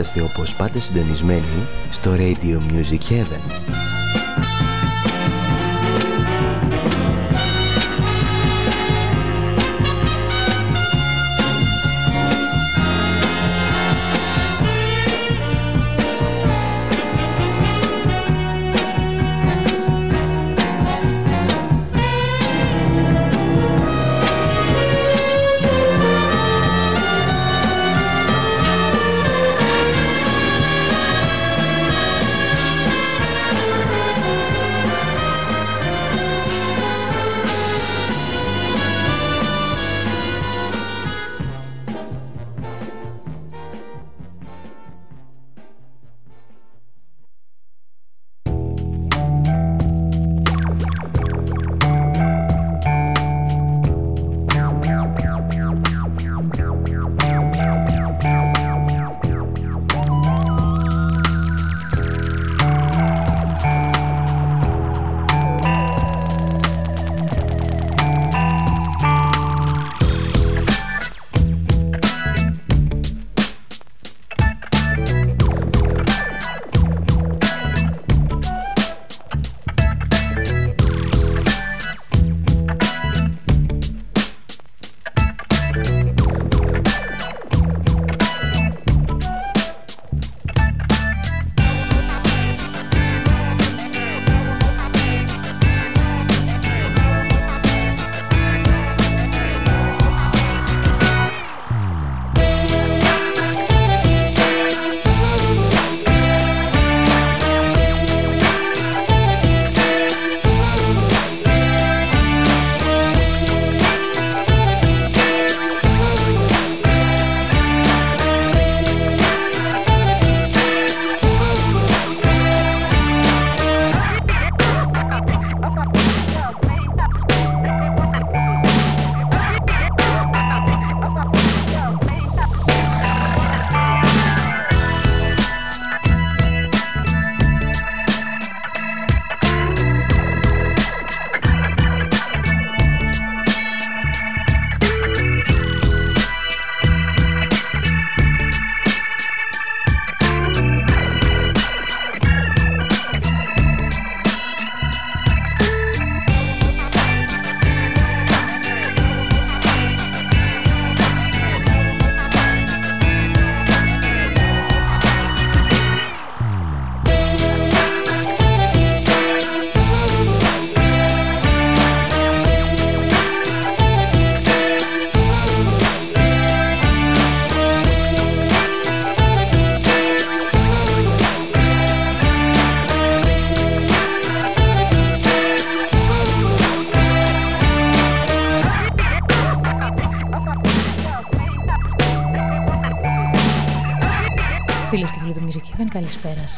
Είσαστε όπως πάντα συντονισμένοι στο Radio Music Heaven.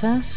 Καλησπέρα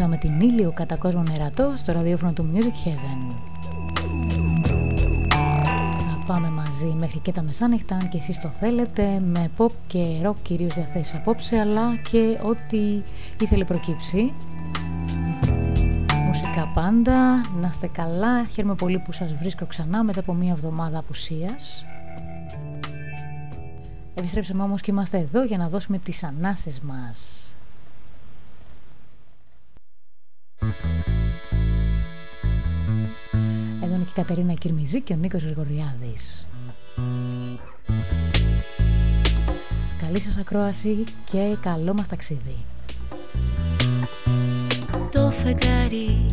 μία ανάσα με την ήλιο κατά κόσμο νερατό στο ραδιόφωνο του Music Heaven. Θα πάμε μαζί μέχρι και τα μεσάνυχτα, αν και εσείς το θέλετε, με pop και rock κυρίως διαθέσεις απόψε, αλλά και ό,τι ήθελε προκύψει. Μουσικά πάντα, να είστε καλά, χαίρομαι πολύ που σας βρίσκω ξανά μετά από μία εβδομάδα απουσίας. Επιστρέψαμε όμως και είμαστε εδώ για να δώσουμε τις ανάσες μας. Εδώ είναι και η Κατερίνα Κυρμιζή και ο Νίκος Γρηγοριάδης. Καλή σας ακρόαση και καλό μας ταξίδι. Το φεγγάρι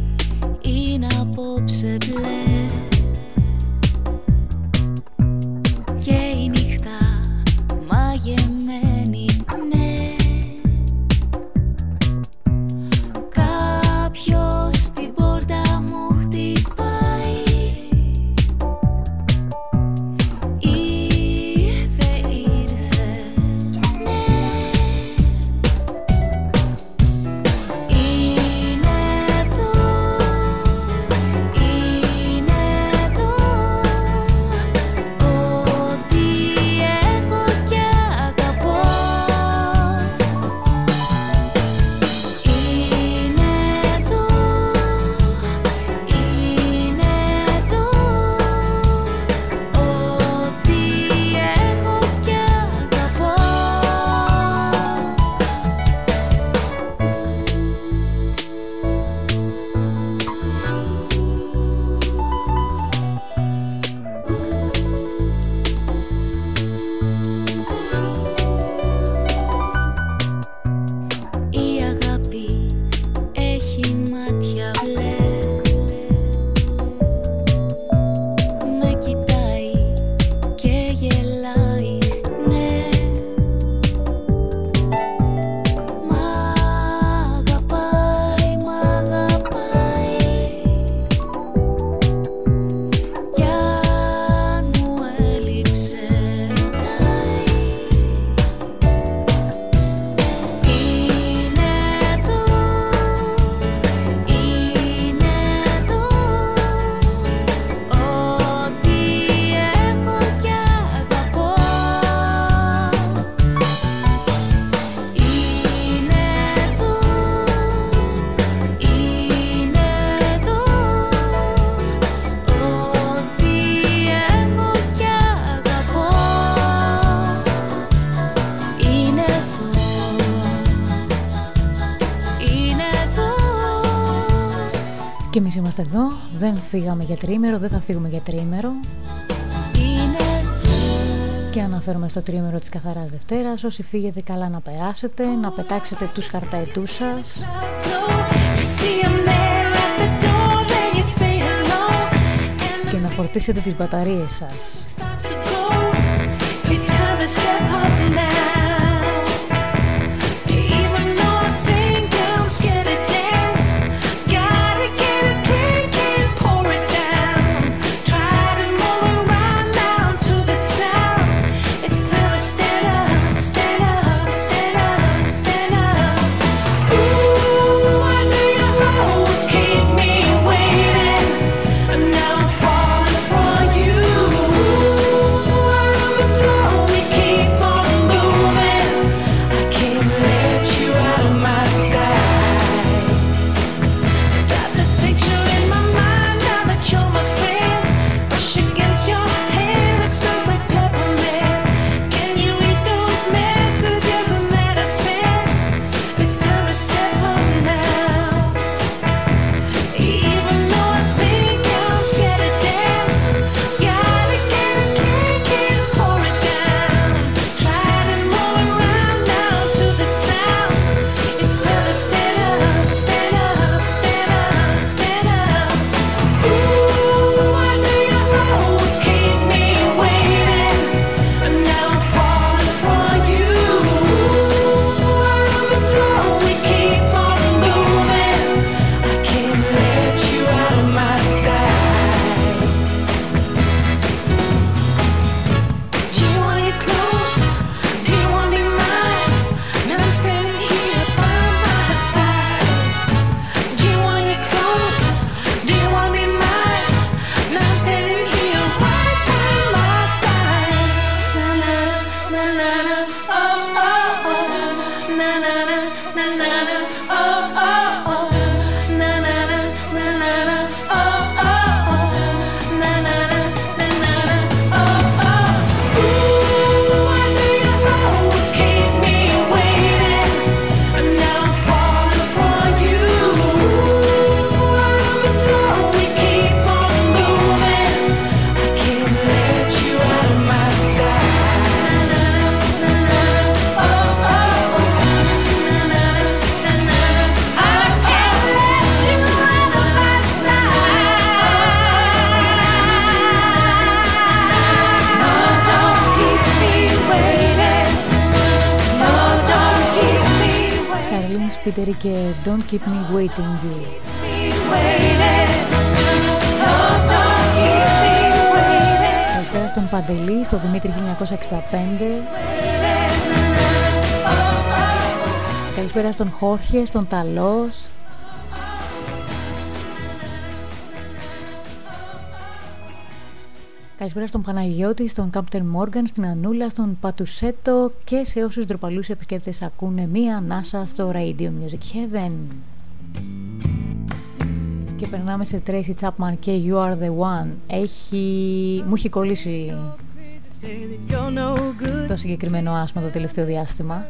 είναι απόψε μπλε και η νύχτα μαγεμένη εδώ, δεν φύγαμε για τρίμερο, δεν θα φύγουμε για τρίμερο. Και αναφέρομαι στο τρίμερο της Καθαράς Δευτέρας, όσοι φύγετε καλά να περάσετε, να πετάξετε τους χαρταετούς σας. Και να φορτίσετε τις μπαταρίες σας. Σαρλίν Σπίτερη και Don't Keep Me Waiting You. Καλησπέρα στον Παντελή, στο Δημήτρη 1965. Καλησπέρα στον Χόρχε, στον Ταλός. Καλησπέρα στον Παναγιώτη, στον Κάπτερ Μόργαν, στην Ανούλα, στον Πατουσέτο και σε όσους ντροπαλούς επισκέπτες ακούνε μία ανάσα στο Radio Music Heaven. Και περνάμε σε Tracy Chapman και You Are The One. Έχει... Μου έχει κολλήσει το συγκεκριμένο άσμα το τελευταίο διάστημα.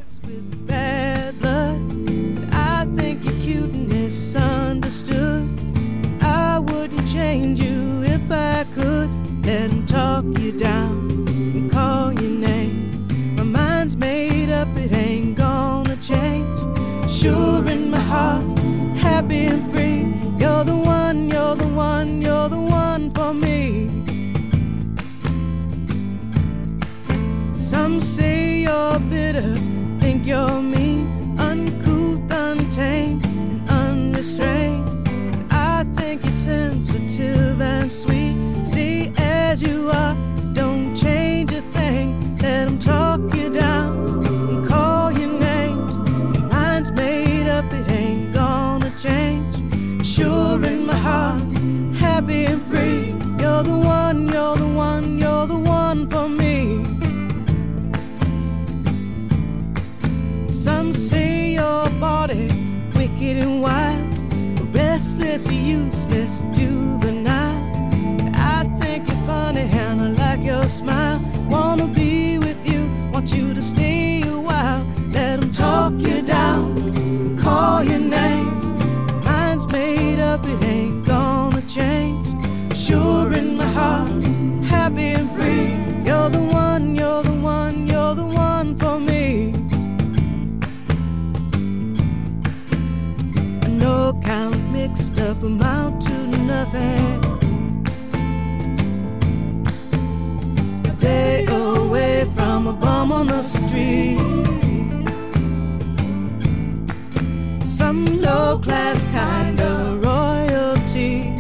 I wouldn't change you if I could them talk you down and call you names. My mind's made up, it ain't gonna change. Sure in my heart, happy and free. You're the one, you're the one, you're the one for me. Some say you're bitter, think you're mean, uncouth, untamed, and unrestrained. I think you're sensitive and sweet. As you are, don't change a thing. Let them talk you down and call your names. Your mind's made up, it ain't gonna change. Sure in my heart, happy and free. You're the one, you're the one, you're the one for me. Some say your body wicked and wild, restless, useless, juvenile. Funny and I like your smile. Wanna be with you, want you to stay a while. Let them talk you down, call your names. Mind's made up, it ain't gonna change. Sure in my heart, happy and free. You're the one, you're the one, you're the one for me. Know count mixed up amount to nothing. Day away from a bum on the street. Some low class kind of royalty.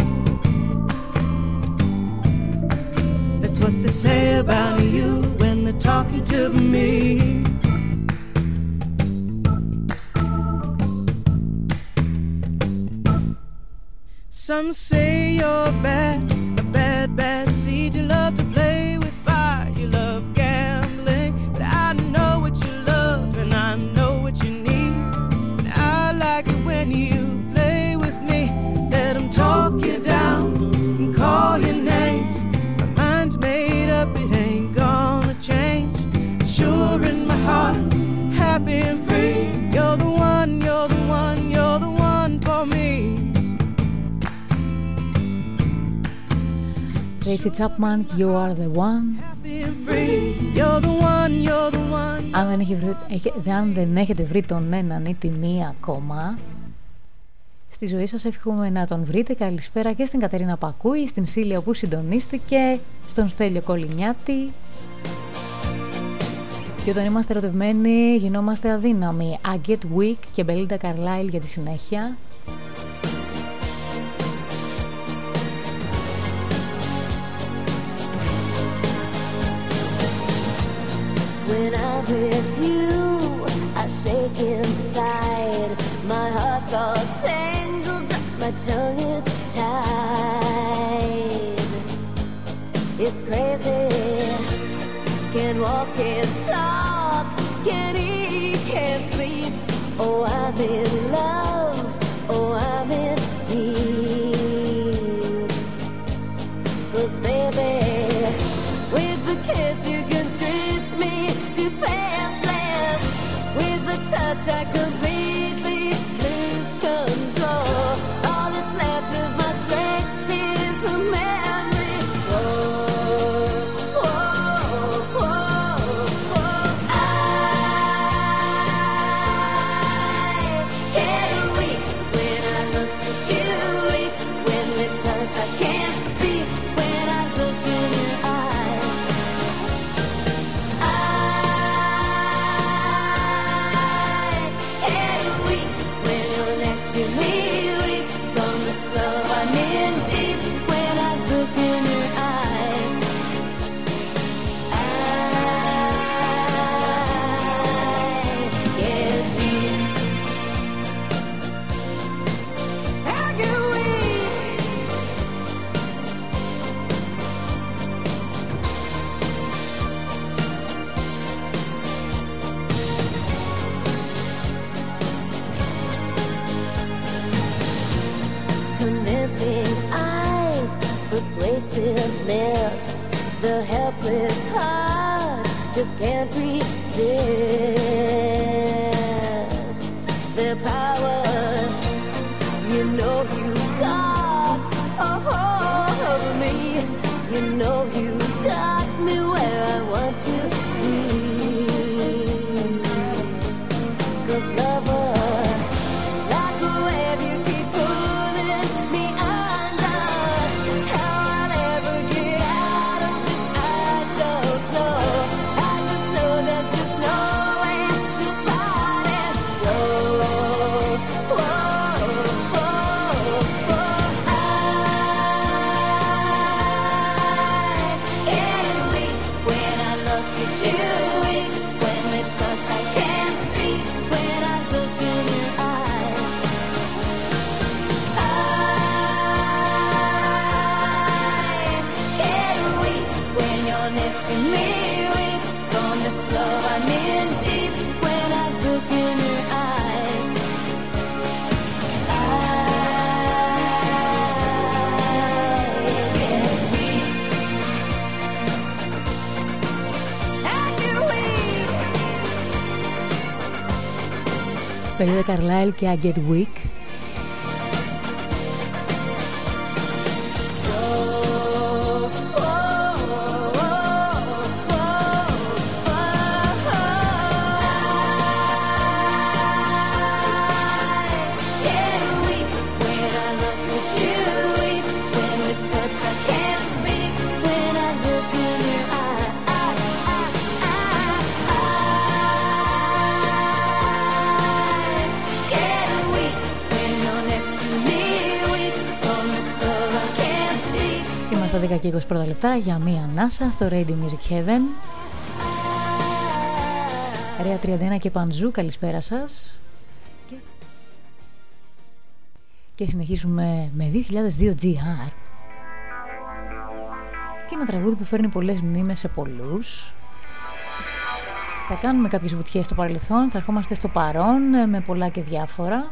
That's what they say about you when they're talking to me. Some say you're bad, a bad, bad seed. You love to heart, happy and free. You're the one, you're the one, you're the one for me. Tracy Chapman, You Are The One αν δεν, έχει βρει, έχει, αν δεν έχετε βρει τον έναν ή τη μία ακόμα Στη ζωή σας εύχομαι να τον βρείτε Καλησπέρα και στην Κατερίνα Πακούη Στην Σίλια που συντονίστηκε Στον Στέλιο Κολυνιάτη Και όταν είμαστε ερωτευμένοι γινόμαστε αδύναμοι I Get Weak και Belinda Carlisle για τη συνέχεια When I'm with you, I shake inside. My heart's all tangled up, my tongue is tied. It's crazy. Can't walk, can't talk, can't eat, can't sleep. Oh, I'm in love. Oh, I'm in deep. Cause baby, with the kiss you can strip me defenseless. With the touch I completely just can't resist Περίδα Καρλάιλ και I Get Weak. See. Είμαστε 10 και 20 πρώτα λεπτά για μία ανάσα στο Radio Music Heaven. Ρέα 31 και Πανζού, καλησπέρα σας. Και, και συνεχίζουμε με 2002 GR. Και ένα τραγούδι που φέρνει πολλές μνήμες σε πολλούς. Θα κάνουμε κάποιες βουτιές στο παρελθόν, θα ερχόμαστε στο παρόν ε, με πολλά και διάφορα.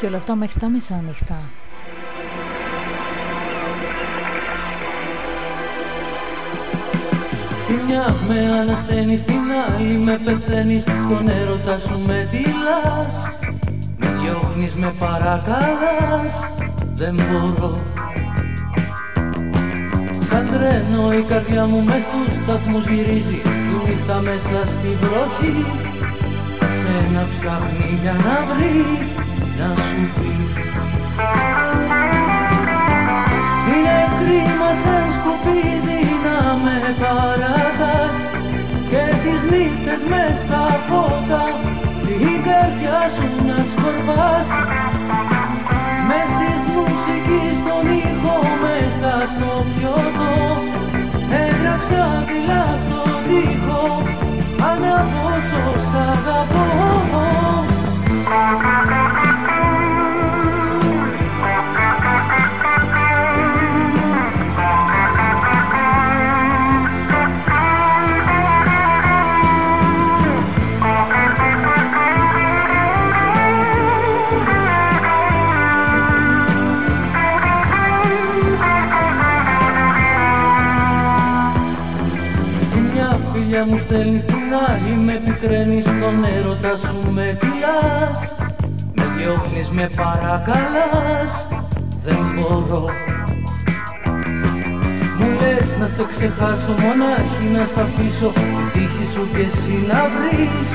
Και όλα αυτά μέχρι τα μεσάνυχτα. Τη μια με ανασταίνεις, την άλλη με πεθαίνεις. Στον έρωτα σου με τυλάς Με διώχνεις, με παρακαλάς. Δεν μπορώ. Σαν τρένο η καρδιά μου μες στους σταθμούς γυρίζει. Τη νύχτα μέσα στη βροχή Σε να ψάχνει για να βρει Να σου πει. Είναι κρίμα σαν σκουπίδι να με παρατάς Και τις νύχτες μες στα φώτα την καρδιά σου να σκορπάς. Μες της μουσικής τον ήχο μέσα στο πιωτό Έγραψα δειλά στον τοίχο Ανά πόσο σ' αγαπώ. Τη φιλιά μου στέλνεις την άλλη Με πικραίνεις στον έρωτα σου με κυλάς Με διώχνεις με παρακαλάς. Δεν μπορώ. Μου λες να σε ξεχάσω μονάχη να σ' αφήσω Την τύχη σου και εσύ να βρεις.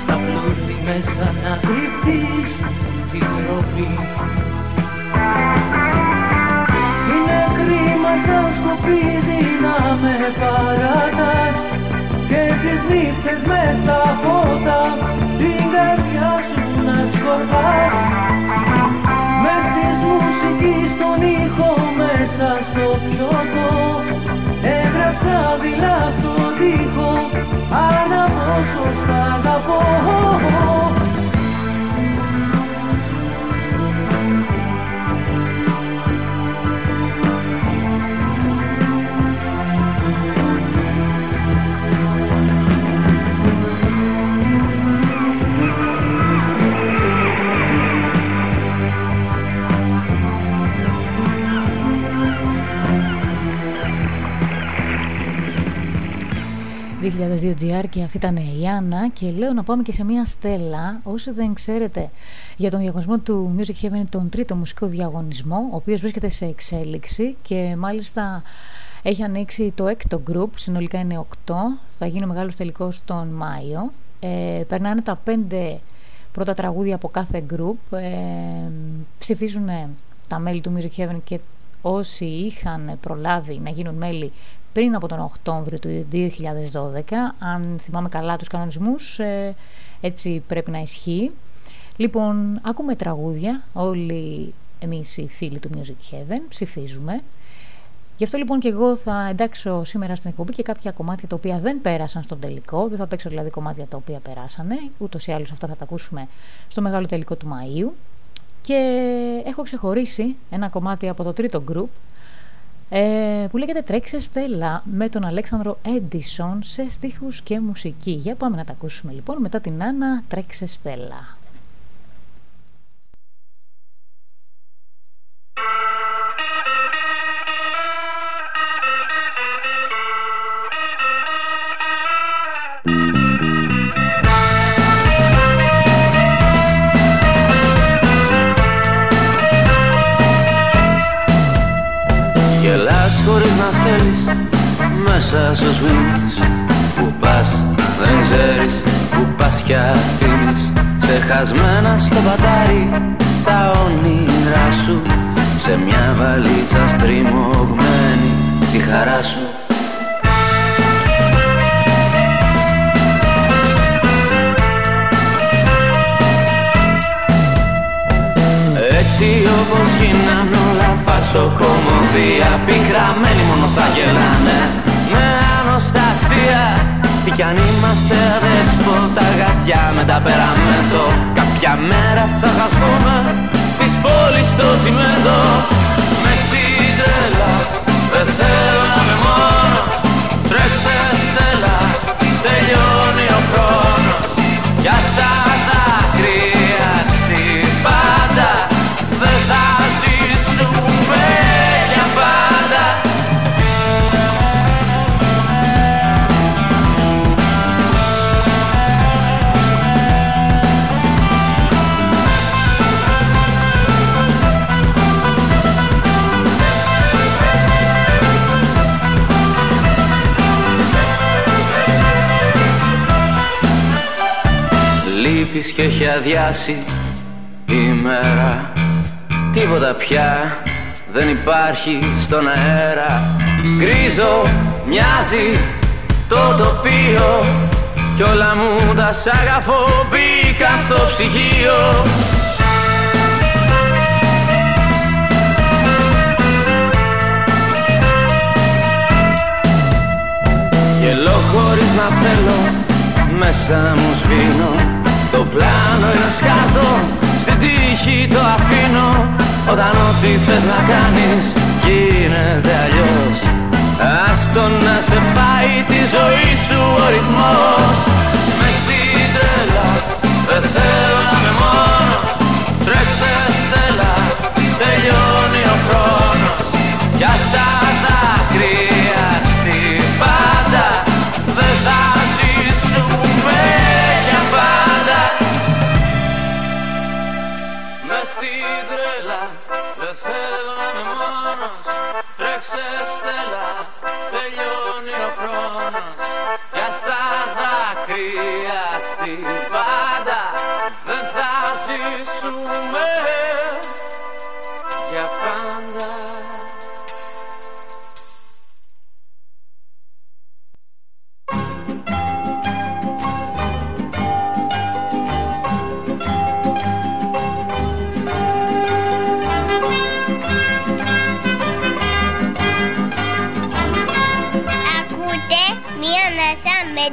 Στα πλούτη μέσα να κρυφτείς Την τροπή. Είναι κρίμα σαν σκουπίδι να με παρατάς Και τις νύχτες μες στα φώτα Την καρδιά σου να σκορπάς. Μες της μουσικής τον ήχο μέσα στο πιωτό Έγραψα δειλά στον τοίχο Ανά πόσο σ' αγαπώ 2002 GR και αυτή ήταν η Άννα. Και λέω να πάμε και σε μια στέλα όσοι δεν ξέρετε για τον διαγωνισμό του Music Heaven τον τρίτο μουσικό διαγωνισμό ο οποίος βρίσκεται σε εξέλιξη και μάλιστα έχει ανοίξει το έκτο group συνολικά είναι 8 θα γίνει ο μεγάλος τελικός τον Μάιο. Ε, περνάνε τα πέντε πρώτα τραγούδια από κάθε group. Ε, ψηφίζουν τα μέλη του Music Heaven και όσοι είχαν προλάβει να γίνουν μέλη πριν από τον Οκτώβριο του 2012 αν θυμάμαι καλά τους κανονισμούς ε, έτσι πρέπει να ισχύει λοιπόν ακούμε τραγούδια όλοι εμείς οι φίλοι του Music Heaven ψηφίζουμε Γι' αυτό λοιπόν και εγώ θα εντάξω σήμερα στην εκπομπή και κάποια κομμάτια τα οποία δεν πέρασαν στον τελικό. Δεν θα παίξω δηλαδή κομμάτια τα οποία περάσανε. Ούτως ή άλλως αυτά θα τα ακούσουμε στο μεγάλο τελικό του Μαΐου. Και έχω ξεχωρίσει ένα κομμάτι από το τρίτο group ε, που λέγεται «Τρέξε Στέλλα» με τον Αλέξανδρο Έντισον σε στίχους και μουσική. Για πάμε να τα ακούσουμε λοιπόν μετά την Άννα «Τρέξε Στέλλα». Χωρίς να θέλεις Μέσα στους μήνες Που πας δεν ξέρεις Που πας κι αφήνεις. Ξεχασμένα στο πατάρι Τα όνειρά σου. Σε μια βαλίτσα στριμωγμένη Τη χαρά σου. Έτσι όπως γίνανε όλα φάτσο κομμωδία Πικραμένοι μόνο θα γελάνε. Με ανοστασία Τι κι αν είμαστε αδέσποτα γατιά με τα περαμέντο Κάποια μέρα θα χαθούμε στις πόλεις στο τσιμέντο. Μες στην τρέλα δεν θέλω να είμαι μόνος. Τρέξε στέλα τελειώνει ο χρόνος. Για στα Λείπεις και έχει αδειάσει η μέρα. Τίποτα πια δεν υπάρχει στον αέρα. Γκρίζο μοιάζει το τοπίο. Κι όλα μου τα σ' αγαπώ μπήκα στο ψυγείο. Γελώ χωρίς να θέλω Μέσα μου σβήνω Το πλάνο είναι σκάτω Στην τύχη το αφήνω. Όταν ό,τι θες να κάνεις Γίνεται αλλιώς. Άστο να σε πάει τη ζωή σου ο ρυθμός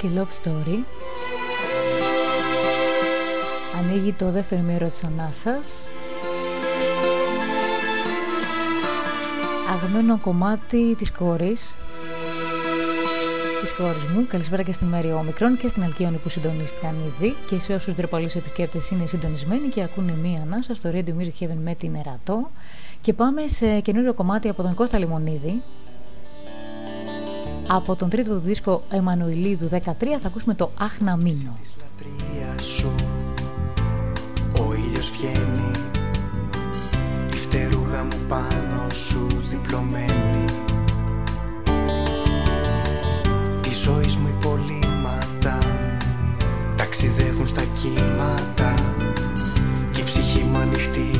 Love Story. Ανοίγει το δεύτερο μέρο της ανάσας. Αγμένο κομμάτι της κόρης. Της κόρης μου. Καλησπέρα και στη Μέρη Όμικρον και στην Αλκιόνη που συντονίστηκαν ήδη. Και σε όσους δρεπαλούς επισκέπτες είναι συντονισμένοι και ακούνε μία ανάσα στο Radio Music Heaven με την Ερατό. Και πάμε σε καινούριο κομμάτι από τον Κώστα Λιμονίδη από τον τρίτο του δίσκο Εμμανουηλίδου 13 θα ακούσουμε το Αχ να μείνω. Ο ήλιος βγαίνει Η φτερούγα μου πάνω σου διπλωμένη Τη ζωή μου υπολείμματα Ταξιδεύουν στα κύματα Και η ψυχή μου ανοιχτή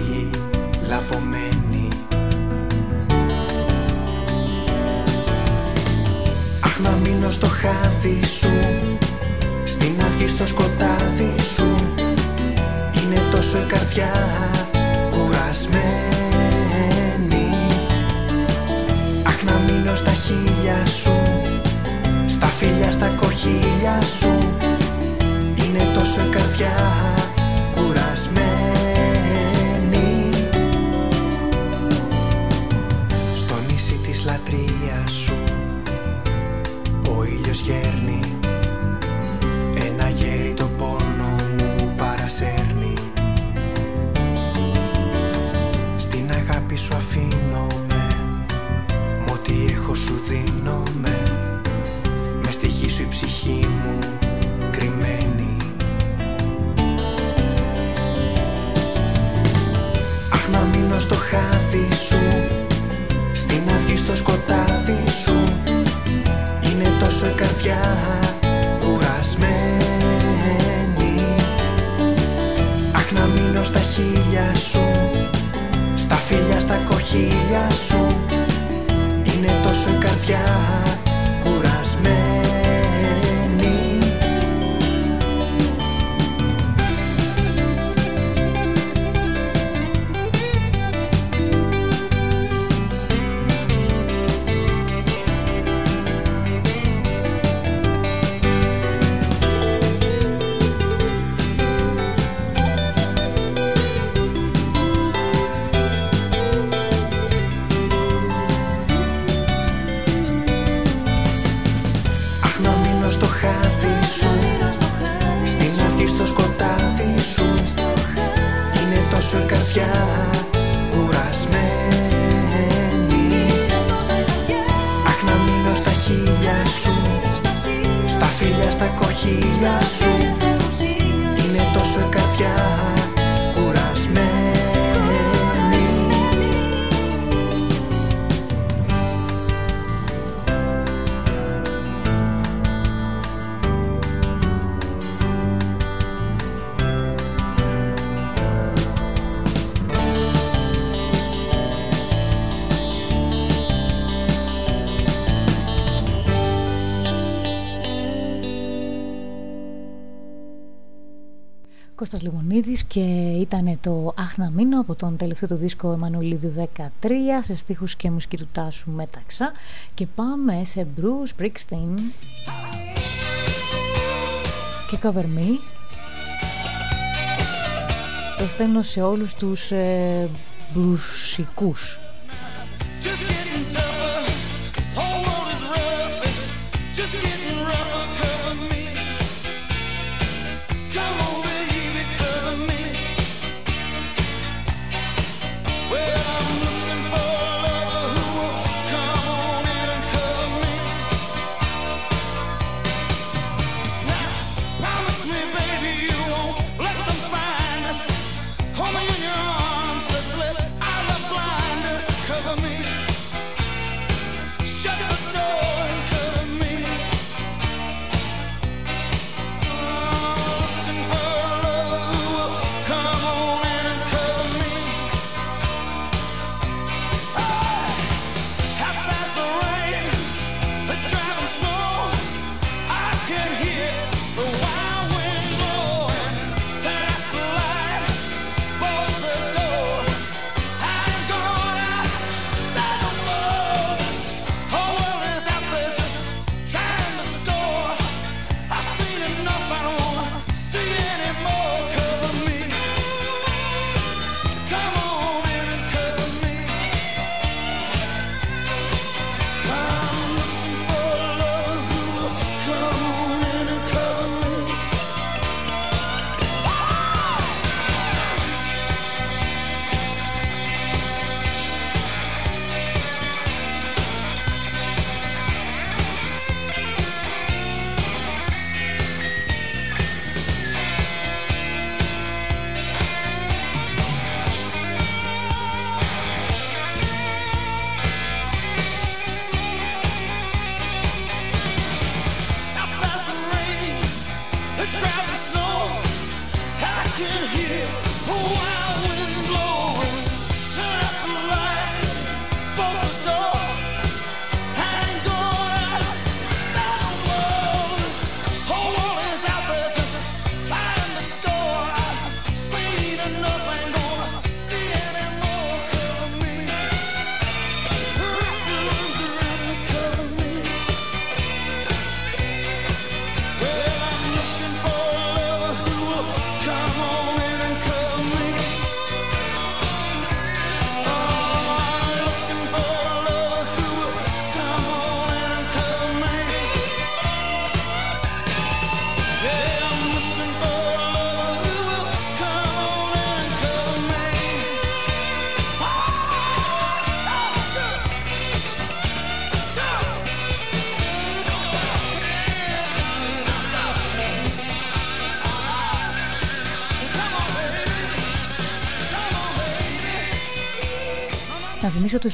λαβωμένη να μείνω στο χάδι σου Στην αυγή στο σκοτάδι σου. Είναι τόσο η καρδιά κουρασμένη. Αχ να μείνω στα χείλια σου Στα φίλια στα κοχύλια σου. Είναι τόσο η καρδιά αφήνομαι. Ό,τι έχω σου δίνομαι. Με στη γη σου η ψυχή μου κρυμμένη. Αχ να μείνω στο χάδι σου. Στην αυγή στο σκοτάδι τα κοχύλια σου. Είναι τόσο η καρδιά. έχεις να σου και ήταν το «Αχ να μείνω» από τον τελευταίο του δίσκο Εμμανουηλίδου 13 σε στίχους και μουσική του Τάσου Μέταξα. Και πάμε σε Bruce Springsteen και Cover Me το στέλνω σε όλους τους ε, μπρουσικούς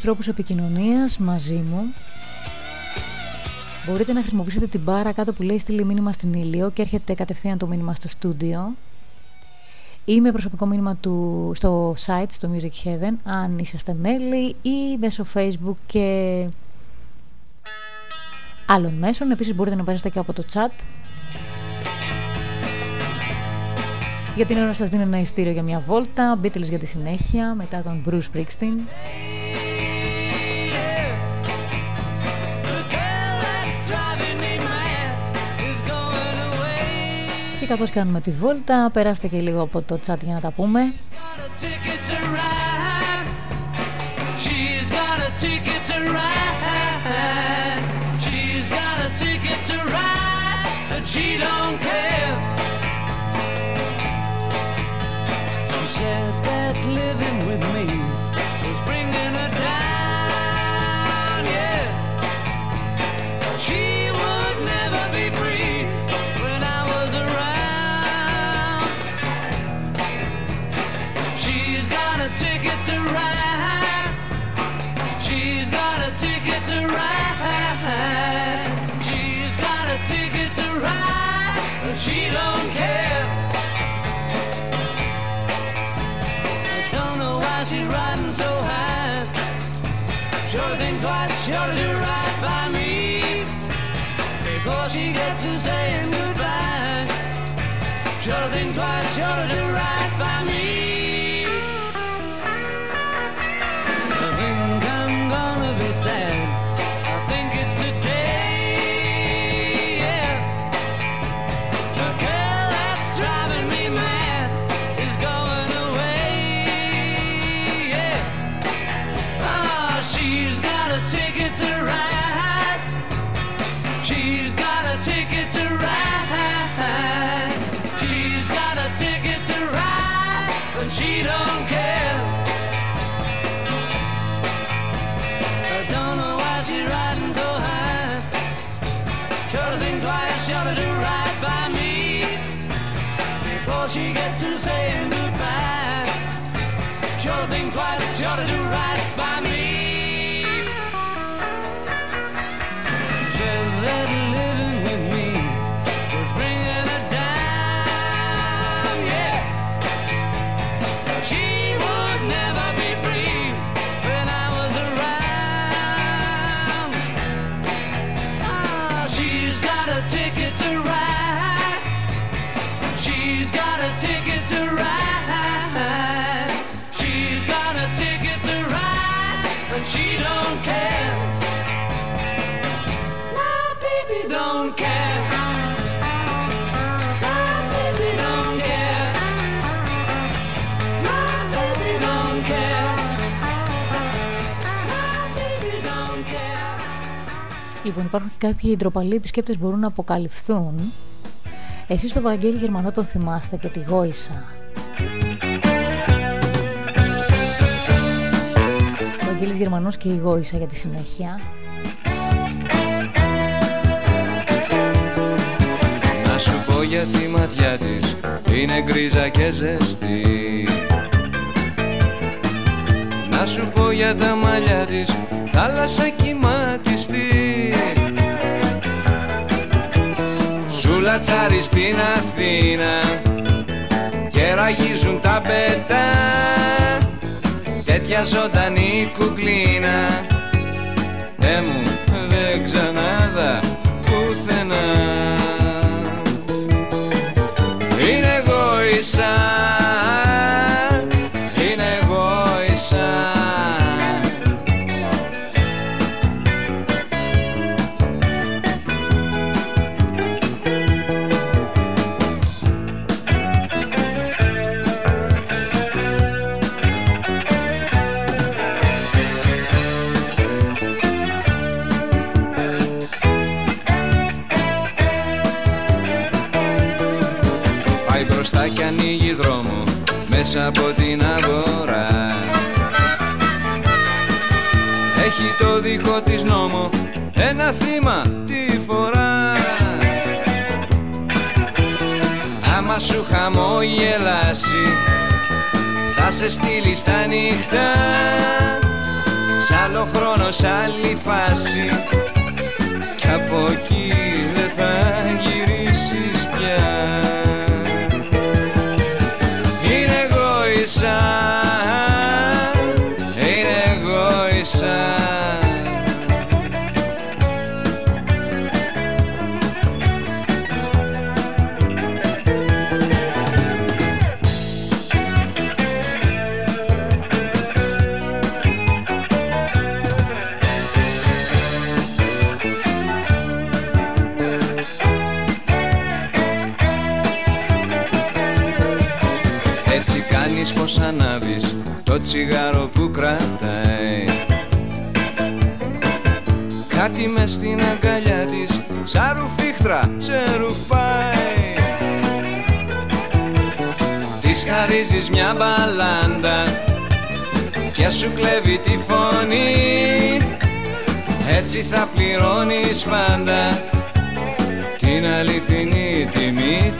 τρόπους επικοινωνίας μαζί μου. Μπορείτε να χρησιμοποιήσετε την μπάρα κάτω που λέει στείλει μήνυμα στην Ήλιο και έρχεται κατευθείαν το μήνυμα στο στούντιο ή με προσωπικό μήνυμα του, στο site, στο Music Heaven, αν είσαστε μέλη ή μέσω Facebook και άλλων μέσων. Επίσης μπορείτε να περάσετε και από το chat. Για την ώρα σας δίνω ένα ειστήριο για μια βόλτα, Beatles για τη συνέχεια, μετά τον Bruce καθώς κάνουμε τη βόλτα. Περάστε και λίγο από το chat για να τα πούμε. λοιπόν υπάρχουν και κάποιοι ντροπαλοί επισκέπτες μπορούν να αποκαλυφθούν. εσύ στον Βαγγέλη Γερμανό τον θυμάστε και τη Γόησα. Ο Γερμανό Γερμανός και η Γόησα για τη συνέχεια. Να σου πω για τη ματιά της είναι γκρίζα και ζεστή Να σου πω για τα μαλλιά της θάλασσα κοιμάται λατσάρι στην Αθήνα. Και ραγίζουν τα πετά. Τέτοια ζωντανή κουκλίνα. Δε μου δεν ξανάδα Φεύγεις από την αγορά. Έχει το δικό της νόμο Ένα θύμα τη φορά. Άμα σου χαμόγελάσει Θα σε στείλει στα νύχτα. Σ' άλλο χρόνο, σ' άλλη φάση. Κι από εκεί μια μπαλάντα. Και σου κλέβει τη φωνή. Έτσι θα πληρώνεις πάντα. Την αληθινή τιμή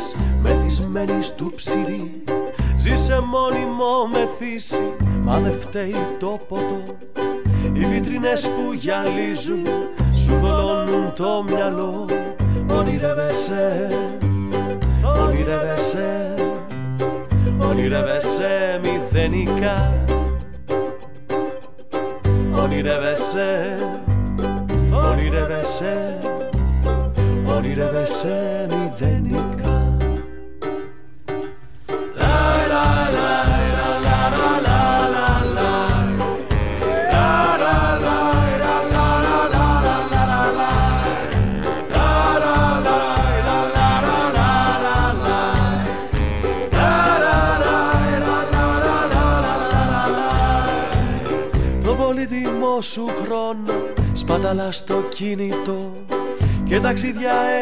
βολτάρεις μεθυσμένη του ψηρή Ζήσε μόνιμο μεθύσι μα δε φταίει το ποτό. Οι βιτρινές που γυαλίζουν σου θολώνουν το μυαλό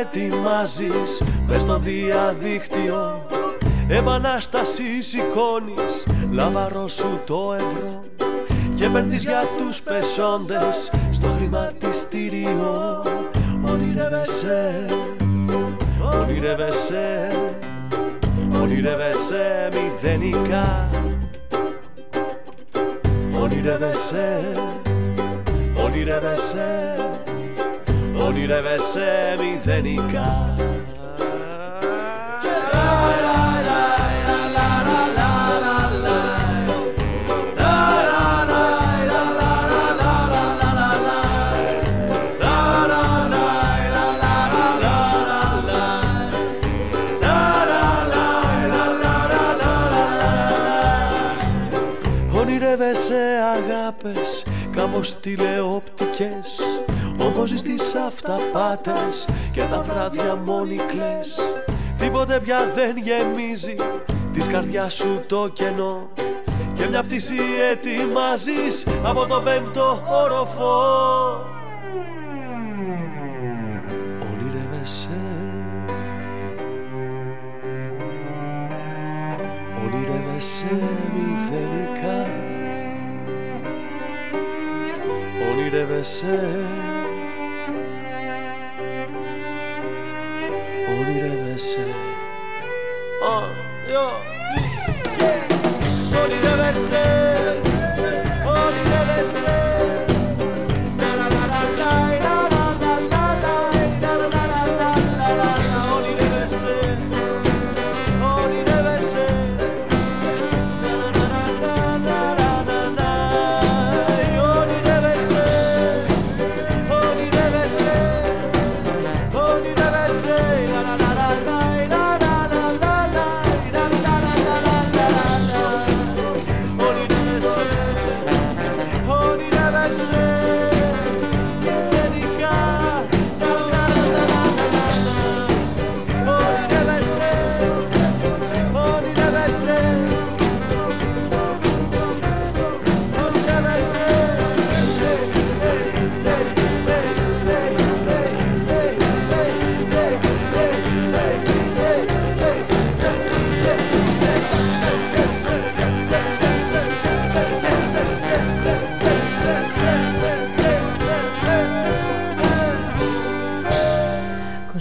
ετοιμάζεις. Μες στο διαδίκτυο Επανάσταση σηκώνεις λαβαρό σου το ευρώ και παίρνεις για τους πεσόντες. Στο χρηματιστήριο Ονειρεύεσαι, ονειρεύεσαι, ονειρεύεσαι μηδενικά. Ονειρεύεσαι ονειρεύεσαι, ονειρεύεσαι μηδενικά. Ονειρεύεσαι αγάπες κάπως τηλεοπτικές Όπως στις αυταπάτες και τα βράδια μόνοι κλαις. Τίποτε πια δεν γεμίζει της καρδιάς σου το κενό. Και μια πτήση ετοιμάζεις από το πέμπτο όροφο. Ονειρεύεσαι. Ονειρεύεσαι μηδενικά. Ονειρεύεσαι Ονειρεύεσαι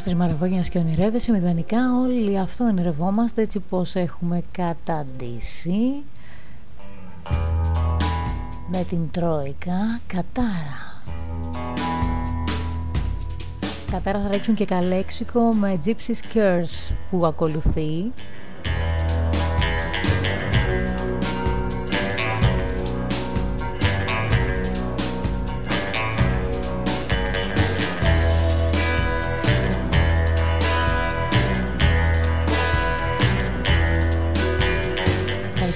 της Μαραβόγιας και ονειρεύεσαι μηδενικά όλοι αυτό ονειρευόμαστε έτσι πως έχουμε καταντήσει με την Τρόικα Κατάρα. Κατάρα θα ρίξουν και καλέξικο με Gypsy Curse που ακολουθεί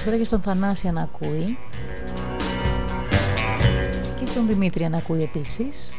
Καλησπέρα και στον Θανάση να ακούει και στον Δημήτρη να ακούει επίσης.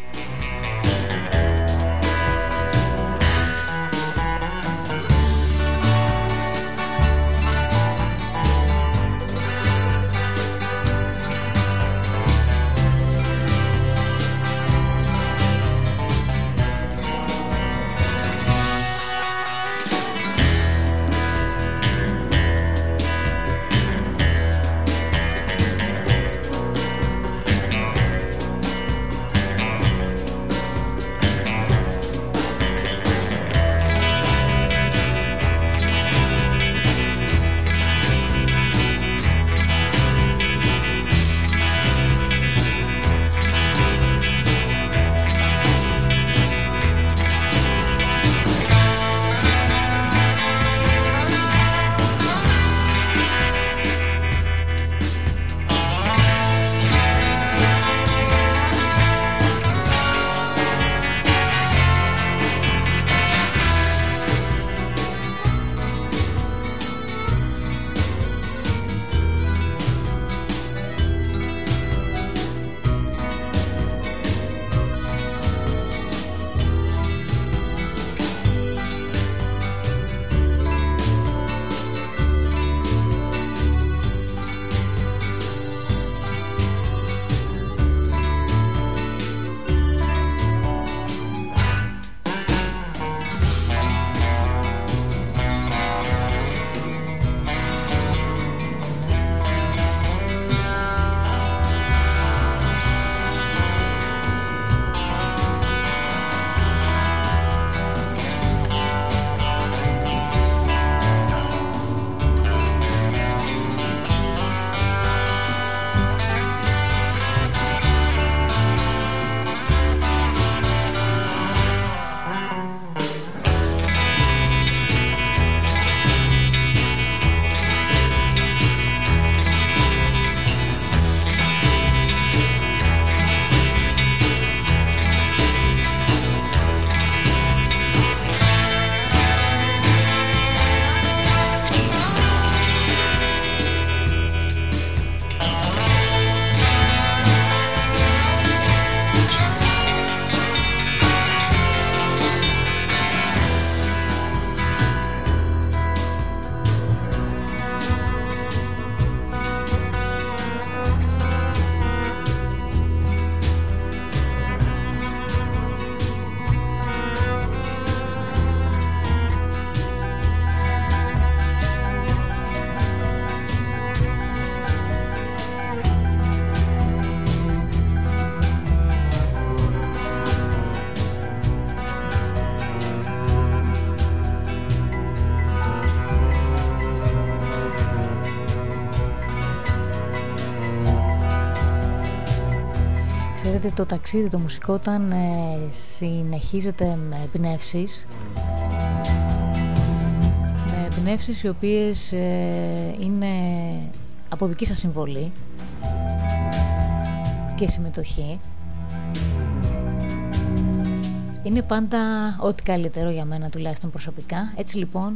Το ταξίδι το μουσικό όταν ε, συνεχίζεται με εμπνεύσεις. με εμπνεύσεις οι οποίες ε, είναι από δική σας συμβολή και συμμετοχή. Είναι πάντα ό,τι καλύτερο για μένα τουλάχιστον προσωπικά. Έτσι λοιπόν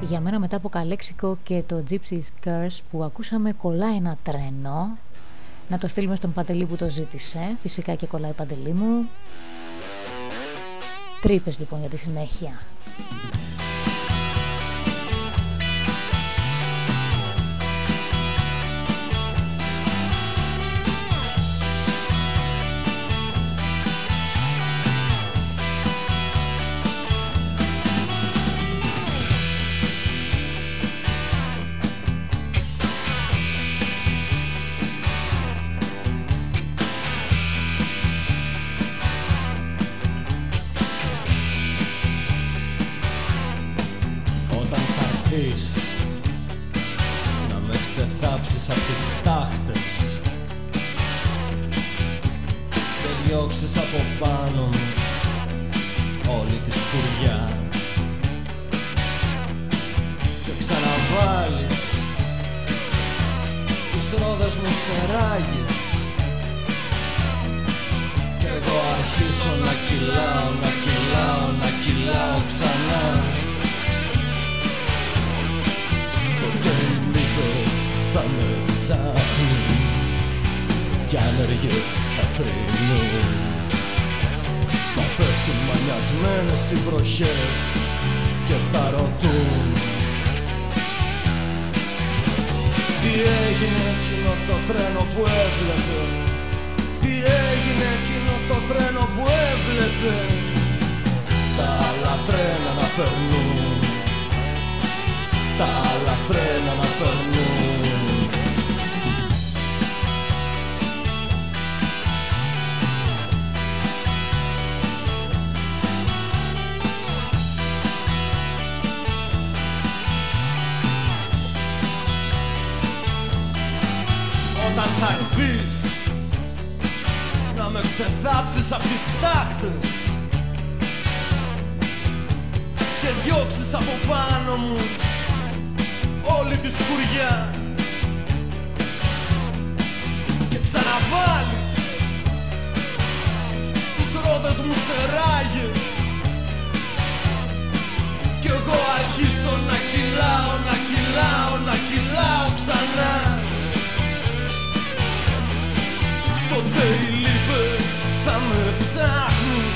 για μένα μετά από Καλέξικο και το Gypsy's Curse που ακούσαμε κολλάει ένα τρένο να το στείλουμε στον Παντελή που το ζήτησε. Φυσικά και κολλάει Παντελή μου. Τρύπες λοιπόν για τη συνέχεια. Αρχίσω να κυλάω, να κυλάω, να κυλάω ξανά. Ποτέ οι θα με ψάχνουν κι άνεργες θα θρυνούν Θα πέφτουν μανιασμένες οι βροχές και θα ρωτούν. Τι έγινε εκείνο το τρένο που έβλεπε; Τι έγινε εκείνο το τρένο που έβλεπε. Τα άλλα τρένα να περνούν. Τα άλλα τρένα να περνούν. Όταν θα έρθεις να με ξεδάψεις απ' τις τάχτες. Και διώξεις από πάνω μου όλη τη σκουριά. Και ξαναβάλεις τις ρόδες μου σε ράγες. Κι εγώ αρχίσω να κυλάω, να κυλάω, να κυλάω ξανά. Ποτέ οι λύπες θα με ψάχνουν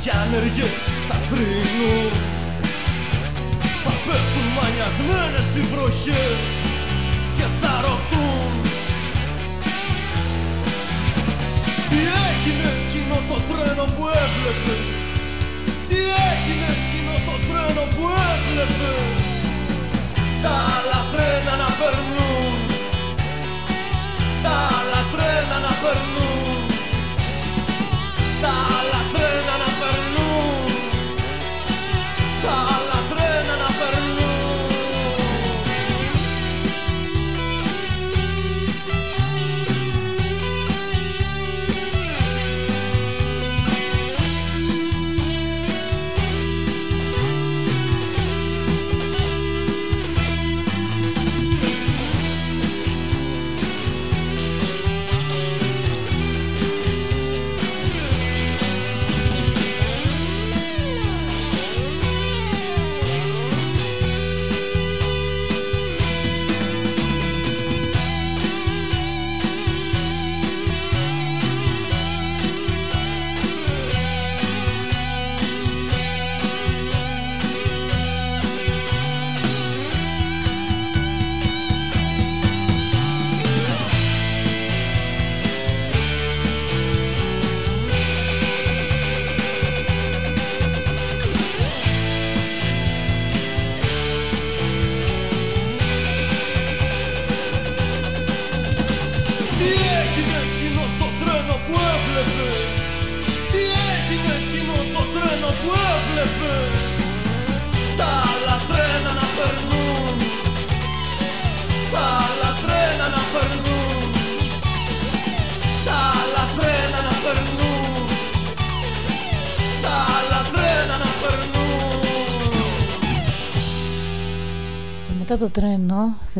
Κι άνεργες θα θρυνούν Θα πέφτουν μανιασμένες οι βροχές Και θα ρωτούν. Τι έγινε εκείνο το τρένο που έβλεπες; Τι έγινε εκείνο το τρένο που έβλεπες; Τα άλλα τρένα να περνούν. Τα άλλα τρένα να περνούν Τα άλλα τρένα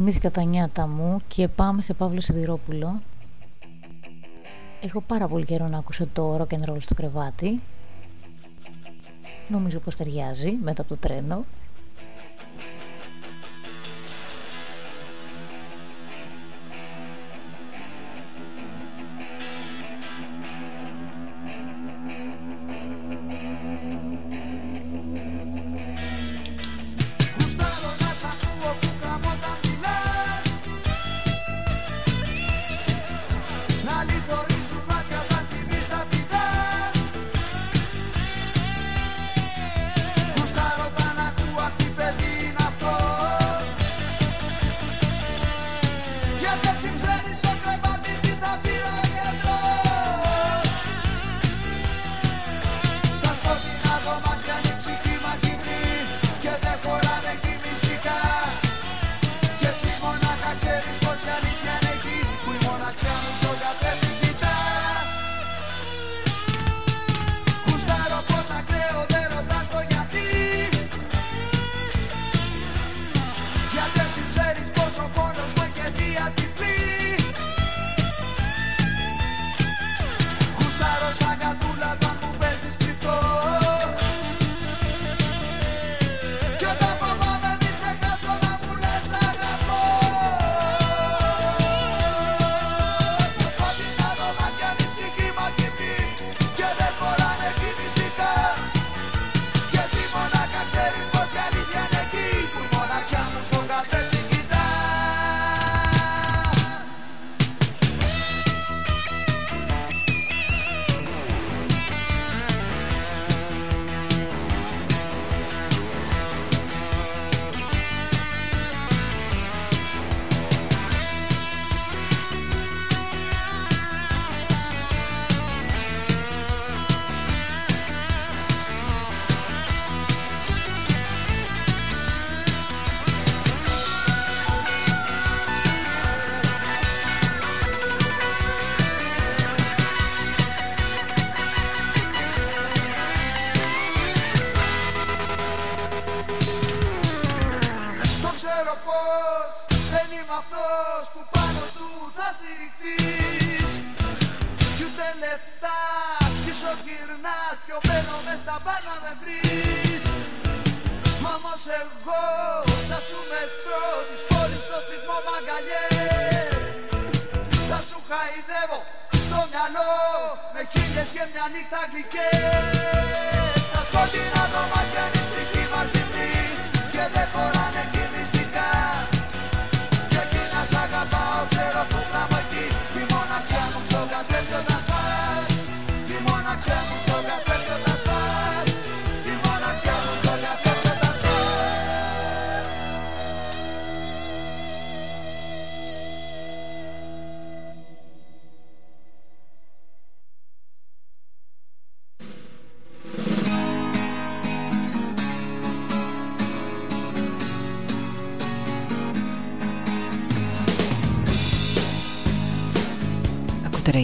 θυμήθηκα τα νιάτα μου και πάμε σε Παύλο Σιδηρόπουλο. Έχω πάρα πολύ καιρό να ακούσω το rock and roll στο κρεβάτι. Νομίζω πως ταιριάζει μετά από το τρένο.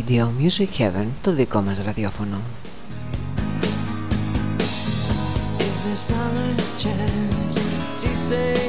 Radio Music Heaven, το δικό μας ραδιόφωνο. Is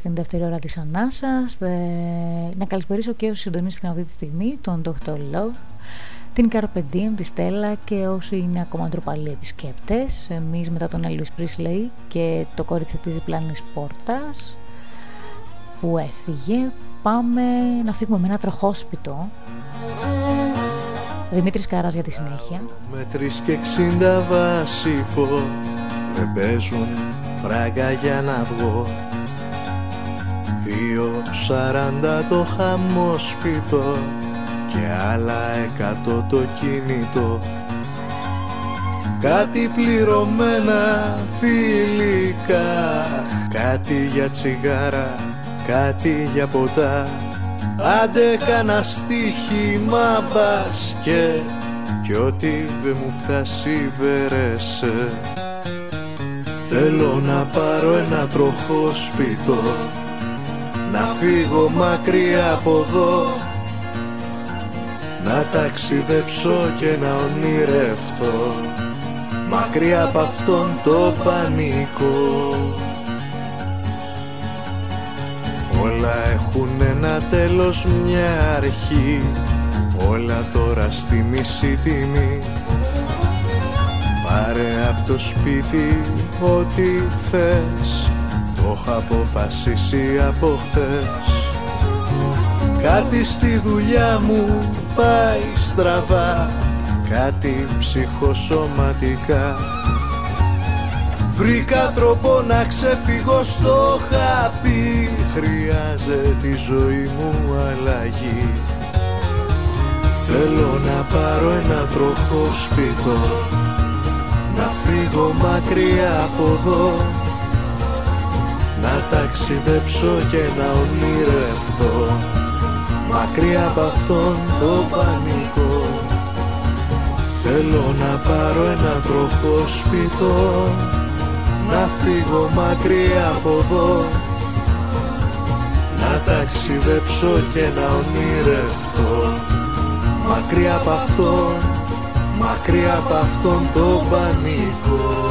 στην δεύτερη ώρα της ανάσας. Δε... Να καλησπερίσω και όσοι συντονίστηκαν αυτή τη στιγμή, τον Dr. Love, την Καρπεντίν, τη Στέλλα και όσοι είναι ακόμα ντροπαλοί επισκέπτες. Εμείς μετά τον Elvis Presley και το κορίτσι της διπλάνης πόρτας που έφυγε, πάμε να φύγουμε με ένα τροχόσπιτο. Δημήτρης Καράς για τη συνέχεια. Με τρεις και εξήντα βασικό Δεν παίζουν φράγκα για να βγω Δύο σαράντα το χαμόσπιτο Και άλλα εκατό το κινητό. Κάτι πληρωμένα φιλικά Κάτι για τσιγάρα, κάτι για ποτά. Άντε κάνα στοίχημα μπάσκετ Κι ό,τι δεν μου φτάσει βερέσε Θέλω να πάρω ένα τροχό σπιτό Να φύγω μακριά από εδώ. Να ταξιδέψω και να ονειρευτώ. Μακριά από αυτόν το πανικό. Όλα έχουν ένα τέλος μια αρχή. Όλα τώρα στη μισή τιμή. Πάρε από το σπίτι ό,τι θες Το είχα αποφασίσει από χθες. Κάτι στη δουλειά μου πάει στραβά. Κάτι ψυχοσωματικά. Βρήκα τρόπο να ξεφύγω στο χαπί Χρειάζεται η ζωή μου αλλαγή. Θέλω να πάρω ένα τροχό σπιτό Να φύγω μακριά από εδώ Να ταξιδέψω και να ονειρευτώ Μακριά από αυτόν το πανικό. Θέλω να πάρω ένα τροχό σπιτό να φύγω μακριά από εδώ. Να ταξιδέψω και να ονειρευτώ Μακριά από αυτόν, μακριά από αυτόν το πανικό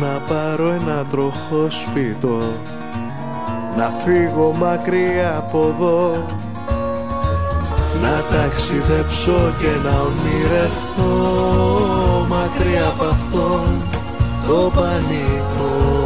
να πάρω ένα τροχό σπιτό Να φύγω μακριά από εδώ να ταξιδέψω και να ονειρευτώ μακριά από αυτό το πανικό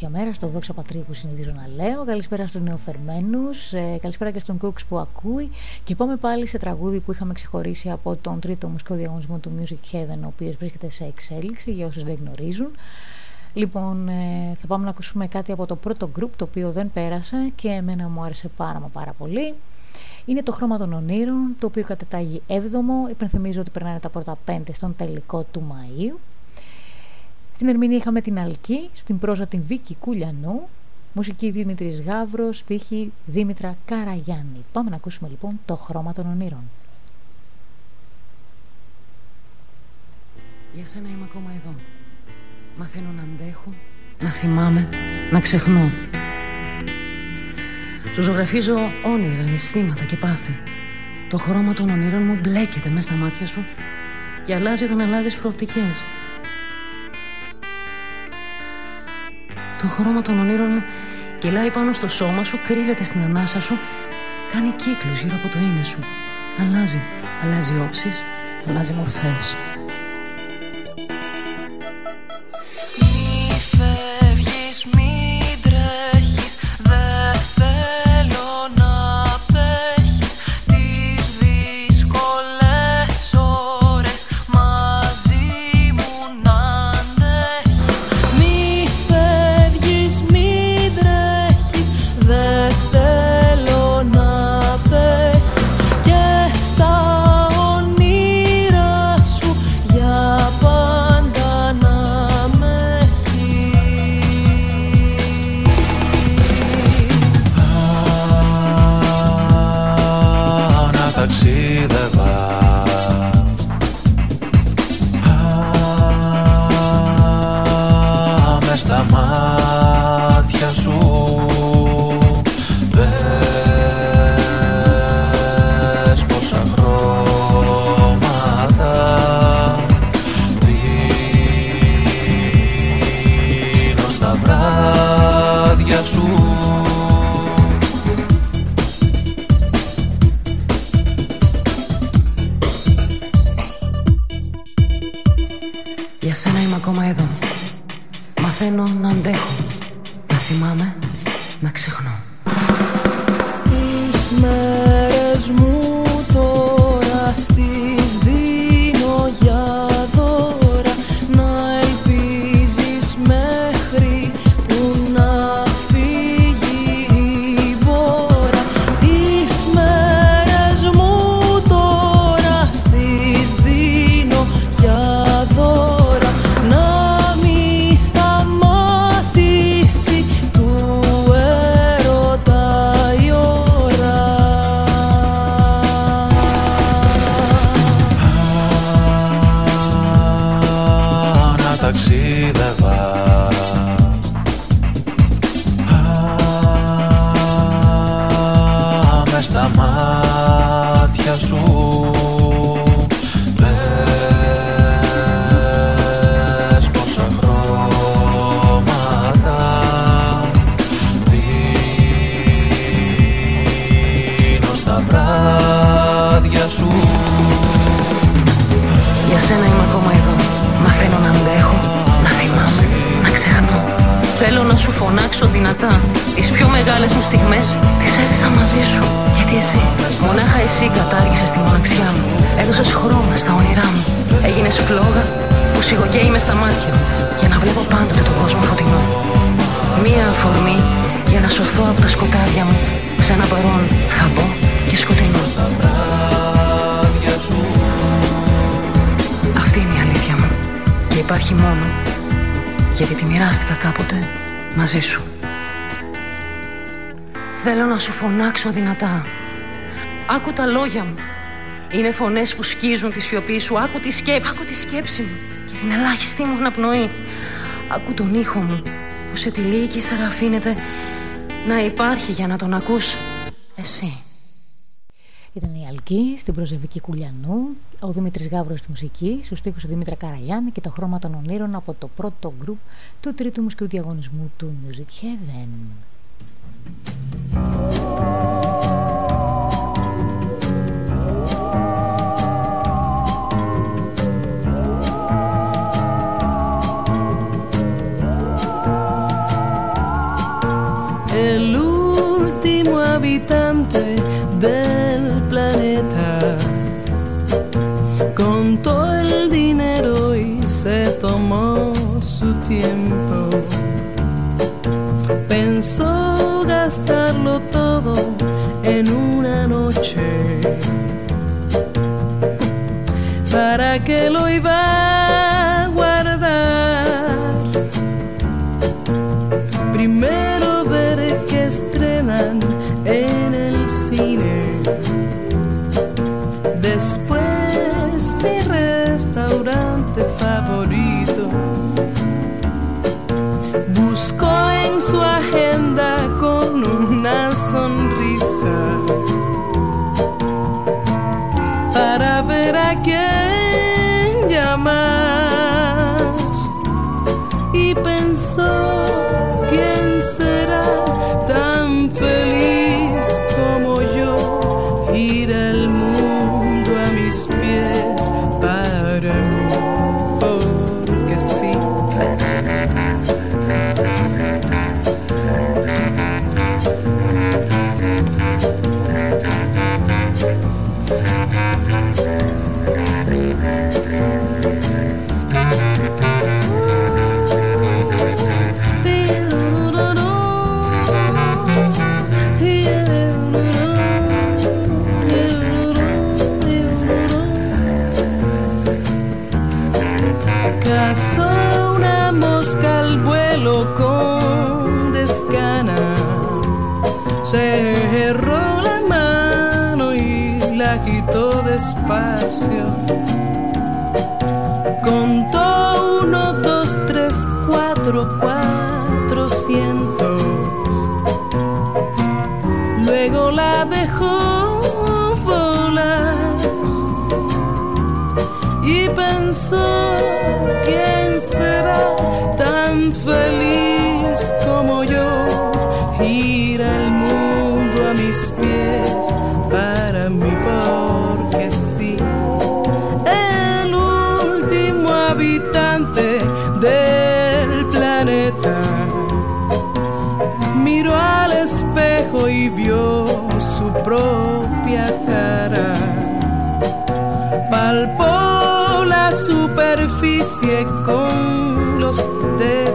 κάποια μέρα στο Δόξα Πατρί που συνηθίζω να λέω. Καλησπέρα στους νεοφερμένους, ε, καλησπέρα και στον Κούξ που ακούει. Και πάμε πάλι σε τραγούδι που είχαμε ξεχωρίσει από τον τρίτο μουσικό διαγωνισμό του Music Heaven, ο οποίος βρίσκεται σε εξέλιξη για όσους δεν γνωρίζουν. Λοιπόν, ε, θα πάμε να ακούσουμε κάτι από το πρώτο group το οποίο δεν πέρασε και εμένα μου άρεσε πάρα μα πάρα πολύ. Είναι το χρώμα των ονείρων, το οποίο κατετάγει 7ο. Υπενθυμίζω ότι περνάνε τα πρώτα 5 στον τελικό του Μαΐου. Στην ερμηνεία είχαμε την Αλκή, στην πρόζα την Βίκη Κουλιανού, μουσική Δημήτρης Γαύρος, στίχη Δήμητρα Καραγιάννη. Πάμε να ακούσουμε λοιπόν το χρώμα των ονείρων. Για σένα είμαι ακόμα εδώ. Μαθαίνω να αντέχω, να θυμάμαι, να ξεχνώ. Σου ζωγραφίζω όνειρα, αισθήματα και πάθη. Το χρώμα των ονείρων μου μπλέκεται μέσα στα μάτια σου και αλλάζει όταν αλλάζεις προοπτικές. Το χρώμα των ονείρων μου κυλάει πάνω στο σώμα σου, κρύβεται στην ανάσα σου, κάνει κύκλους γύρω από το είναι σου. Αλλάζει, αλλάζει όψεις, αλλάζει μορφές. Για σένα είμαι ακόμα εδώ. Μαθαίνω να αντέχω. Να θυμάμαι να ξεχνώ. Τις μέρες μου τώρα κάποτε μαζί σου. Θέλω να σου φωνάξω δυνατά. Άκου τα λόγια μου. Είναι φωνές που σκίζουν τη σιωπή σου. Άκου τη σκέψη. Άκου τη σκέψη μου και την ελάχιστη μου αναπνοή. Άκου τον ήχο μου που σε τυλίγει και ύστερα αφήνεται να υπάρχει για να τον ακούς εσύ. Ήταν η Αλκή στην Προζευική Κουλιανού ο Δημήτρης Γάβρο στη μουσική, στους τοίχου Ο Δημήτρα Καραγιάννη και το χρώμα των ονείρων από το πρώτο γκρουπ του τρίτου μουσικού διαγωνισμού του Music Heaven. El último habitante una noche. Para que lo iba superficie con los dedos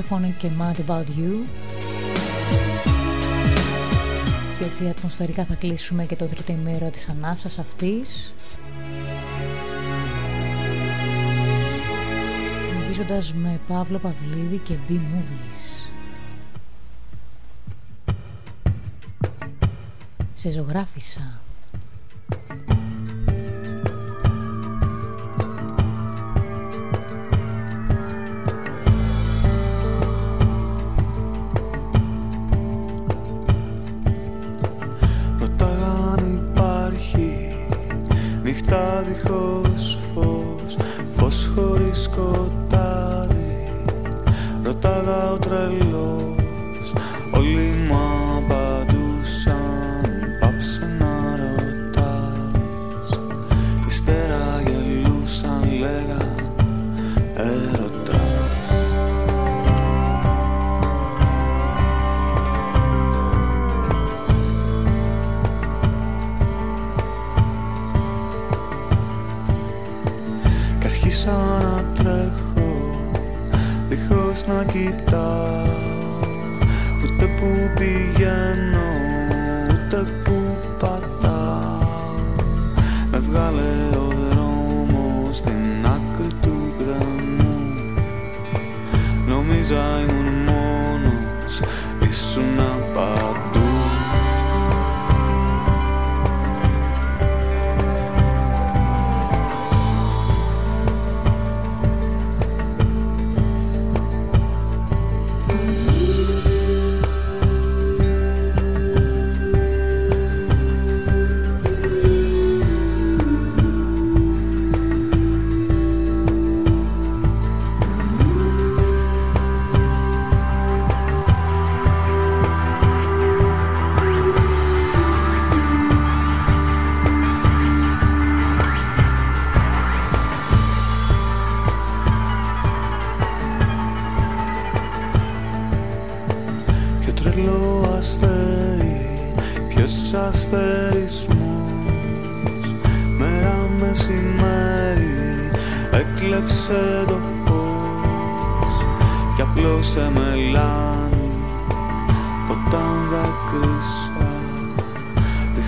Hooverphone και Mad About You. Και έτσι ατμοσφαιρικά θα κλείσουμε και το τρίτο ημέρο της ανάσας αυτής. Συνεχίζοντας με Παύλο Παυλίδη και B-Movies Σε ζωγράφισα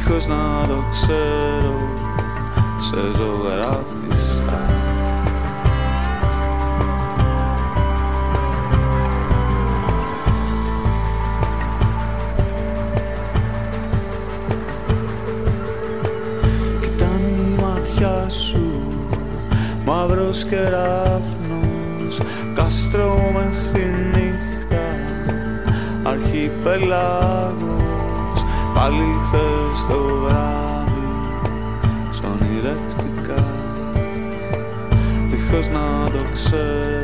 δίχως να το ξέρω σε ζωγράφισα. Κοιτάνε η ματιά σου μαύρος και κάστρο μες στη νύχτα αρχιπελάγος. Πάλι χθες το βράδυ σ' ονειρεύτηκα. Να το ξέρω.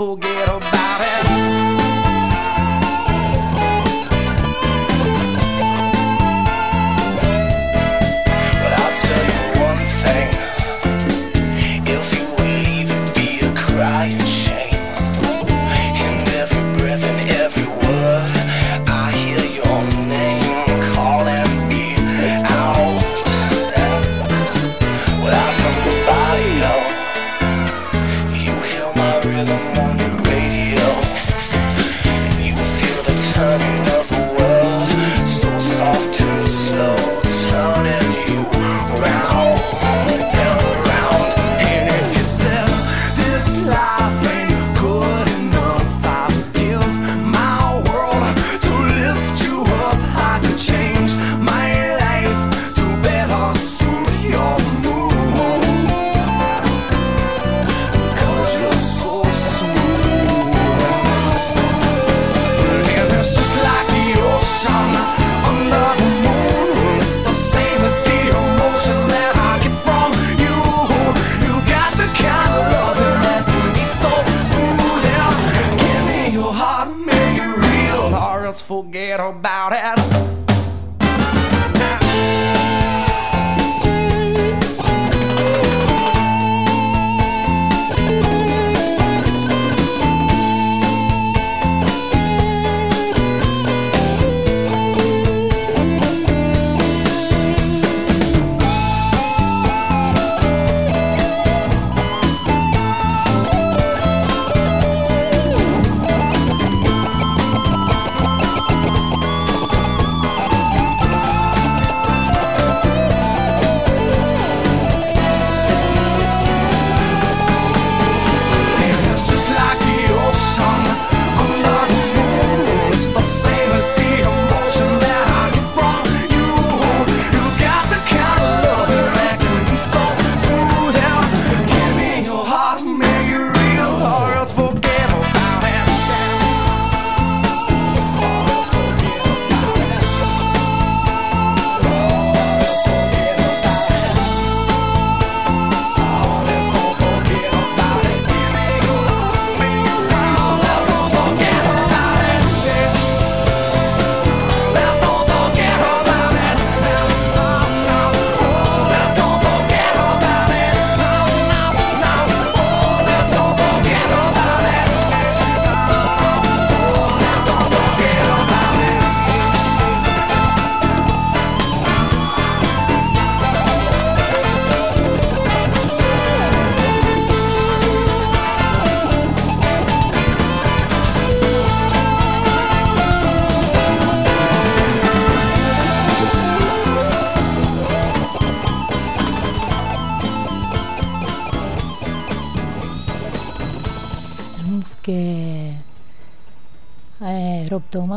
full game.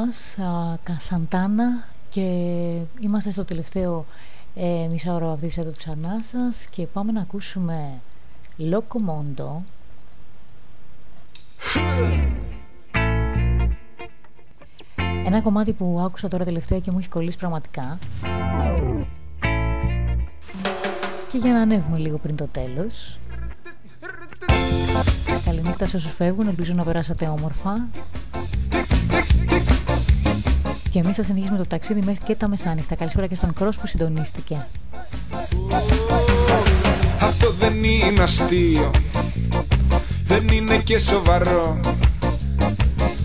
Rob Thomas, α, Σαντάνα και είμαστε στο τελευταίο ε, μισάωρο αυτής εδώ της ανάσας και πάμε να ακούσουμε Locomondo Ένα κομμάτι που άκουσα τώρα τελευταία και μου έχει κολλήσει πραγματικά. Και για να ανέβουμε λίγο πριν το τέλος. Καληνύχτα σε όσους φεύγουν, ελπίζω να περάσατε όμορφα και εμείς θα συνεχίσουμε το ταξίδι μέχρι και τα μεσάνυχτα. Καλησπέρα και στον Κρός που συντονίστηκε. Αυτό δεν είναι αστείο. Δεν είναι και σοβαρό.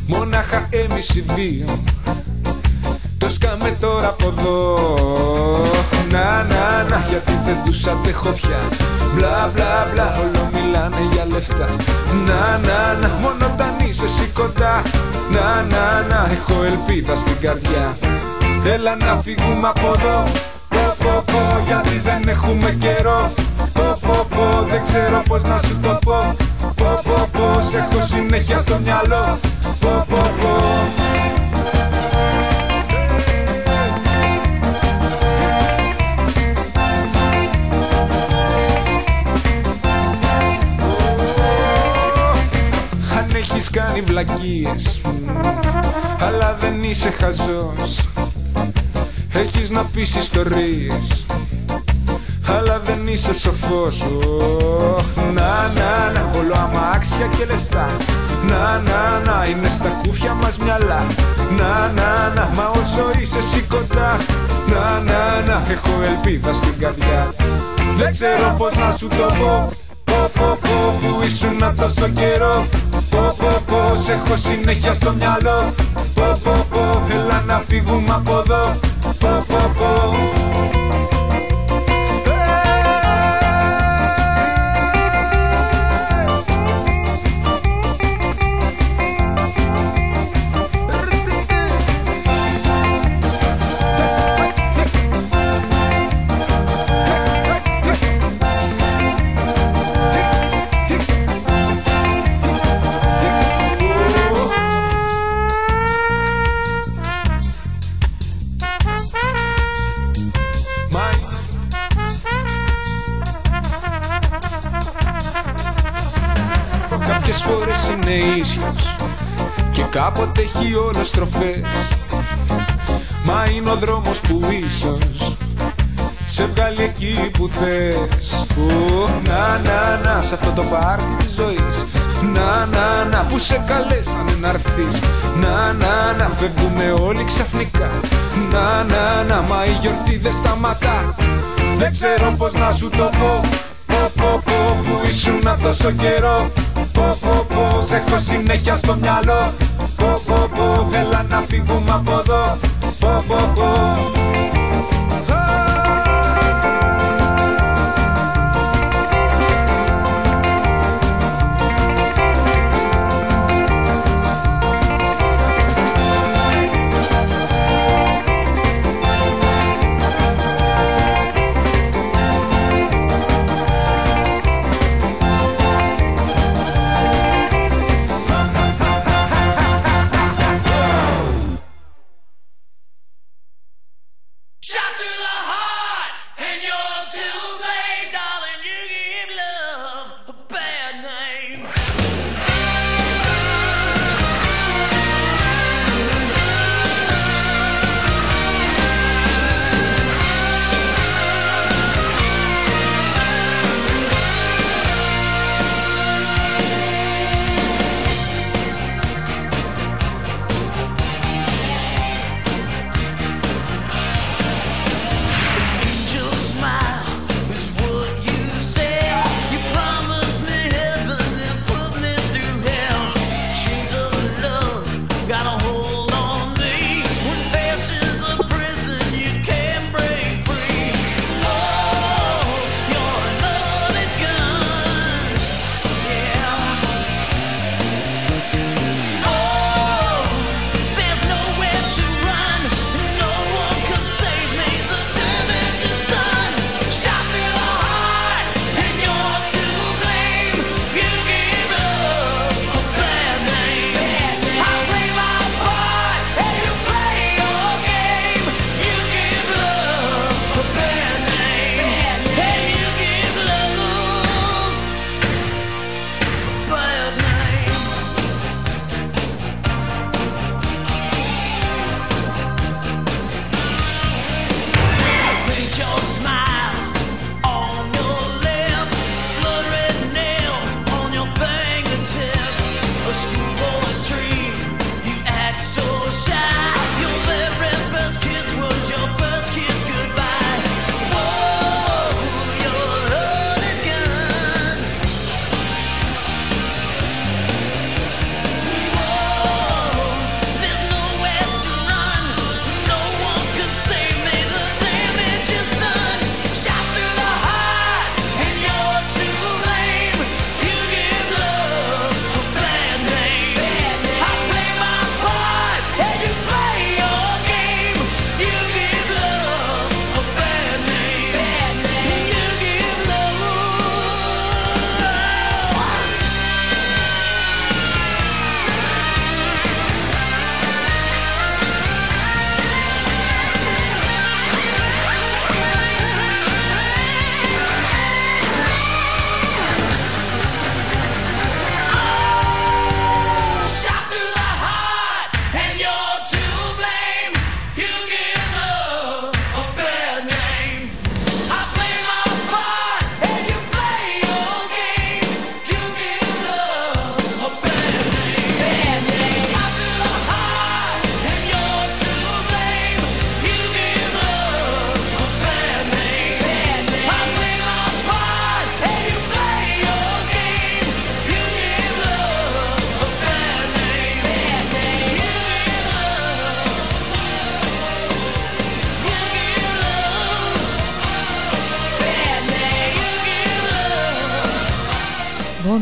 Μόναχα εμείς οι δύο. Το σκάμε τώρα από εδώ. Να, να, να, γιατί δεν τους αντέχω πια Μπλα, μπλα, μπλα, όλο μιλάνε για λεφτά. Να, να, να, μόνο όταν είσαι εσύ κοντά. Να, να, να, έχω ελπίδα στην καρδιά. Έλα να φύγουμε από εδώ. Πω, πω, πω, γιατί δεν έχουμε καιρό. Πω, πω, πω, δεν ξέρω πως να σου το πω. Πω, πω, πω, σε έχω συνέχεια στο μυαλό. Πω, πω, πω έχεις κάνει βλακίες Αλλά δεν είσαι χαζός. Έχεις να πεις ιστορίες αλλά δεν είσαι σοφός. Οχ, Να, να, να, όλο αμάξια και λεφτά. Να, να, να, είναι στα κούφια μας μυαλά. Να, να, να, μα όσο είσαι εσύ κοντά. Να, να, να, έχω ελπίδα στην καρδιά. Δεν ξέρω πως να σου το πω. Πω, πω, πω, που ήσουν τόσο καιρό Πω, πω, πω, σε έχω συνέχεια στο μυαλό. Πω, πω, πω, έλα να φύγουμε από εδώ. Πω, πω, πω κάποτε έχει όλες στροφές Μα είναι ο δρόμος που ίσως Σε βγάλει εκεί που θες. Ου, Να, να, να, σε αυτό το πάρτι της ζωής. Να, να, να, που σε καλέσανε να έρθεις. Να, να, να, φεύγουμε όλοι ξαφνικά. Να, να, να, μα η γιορτή δεν σταματά Δεν ξέρω πως να σου το πω. Πω, πω, πω, που ήσουν τόσο καιρό. Πω, πω, πω, σε έχω συνέχεια στο μυαλό Πω, πω, πω, έλα να φύγουμε από εδώ. Πω, πω, πω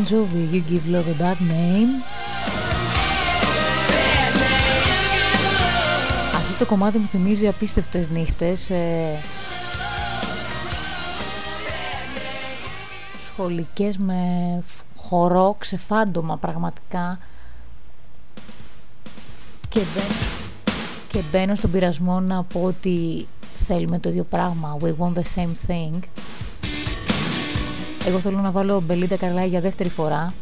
Jovi, You Give Love a Bad Name. Αυτό το κομμάτι μου θυμίζει απίστευτες νύχτες. Ε, σχολικές με χορό, ξεφάντωμα πραγματικά. Και, και μπαίνω στον πειρασμό να πω ότι θέλουμε το ίδιο πράγμα. We want the same thing. Εγώ θέλω να βάλω Belinda Carlisle για δεύτερη φορά.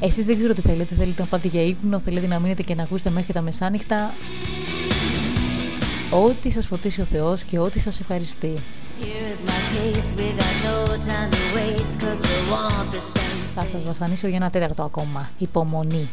Εσείς δεν ξέρω τι θέλετε. Θέλετε να πάτε για ύπνο, θέλετε να μείνετε και να ακούσετε μέχρι τα μεσάνυχτα. Ό,τι σας φωτίσει ο Θεός και ό,τι σας ευχαριστεί. Θα σας βασανίσω για ένα τέταρτο ακόμα. Υπομονή.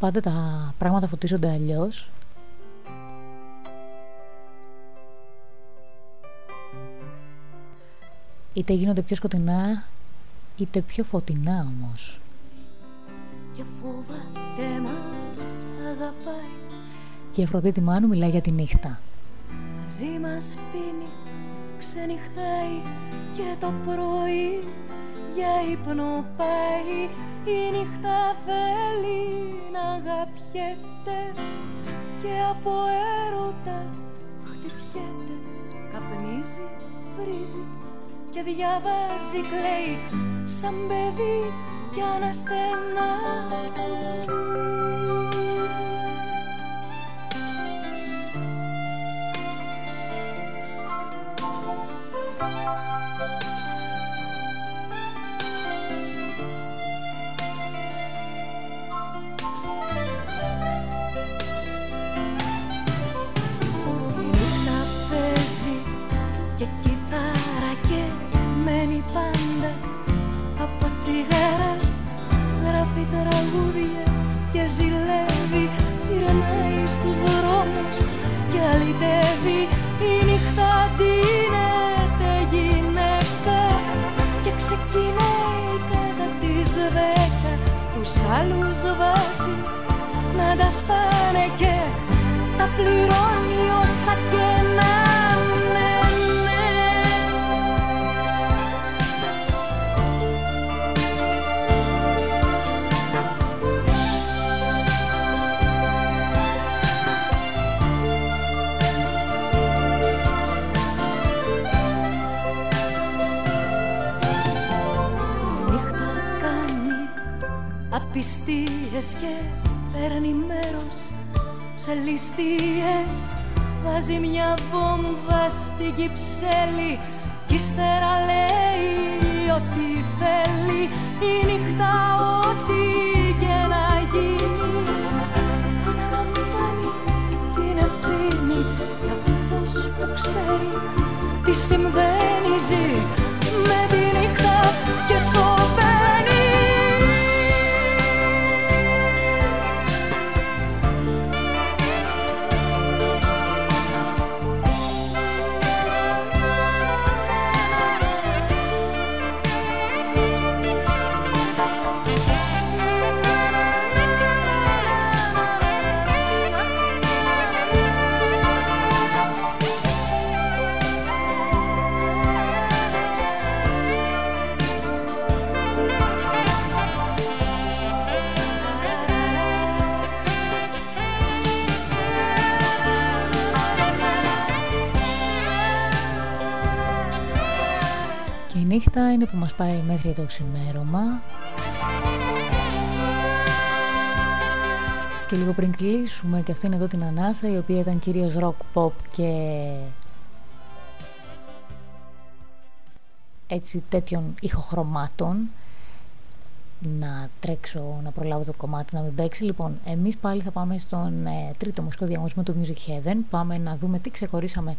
Πάντα τα πράγματα φωτίζονται αλλιώς. Είτε γίνονται πιο σκοτεινά, είτε πιο φωτεινά όμως. Και φοβάται μας αγαπάει Και η Αφροδίτη Μάνου μιλάει για τη νύχτα. Μαζί μας πίνει, ξενυχτάει Και το πρωί για ύπνο πάει Η νύχτα θέλει να αγαπιέται Και από έρωτα χτυπιέται. Καπνίζει, βρίζει και διαβάζει κλαίει Σαν παιδί κι αναστενάζει γυρνάει στους δρόμους και αλυτεύει η νύχτα δίνεται γυναίκα και ξεκινάει κατά τις δέκα. Τους άλλους βάζει να τα σπάνε και τα πληρώνει όσα και να απιστίες και παίρνει μέρος σε ληστείες. Βάζει μια βόμβα στην Κυψέλη κι ύστερα λέει ό,τι θέλει. Η νύχτα ό,τι και να γίνει. Αναλαμβάνει την ευθύνη για αυτός που ξέρει τι συμβαίνει. Ζει με τη νύχτα και σωπαίνει νύχτα είναι που μας πάει μέχρι το ξημέρωμα. Και λίγο πριν κλείσουμε και αυτήν εδώ την ανάσα η οποία ήταν κυρίως rock pop και έτσι τέτοιων ηχοχρωμάτων να τρέξω να προλάβω το κομμάτι να μην παίξει. Λοιπόν εμείς πάλι θα πάμε στον ε, τρίτο μουσικό διαγωνισμό του Music Heaven. Πάμε να δούμε τι ξεχωρίσαμε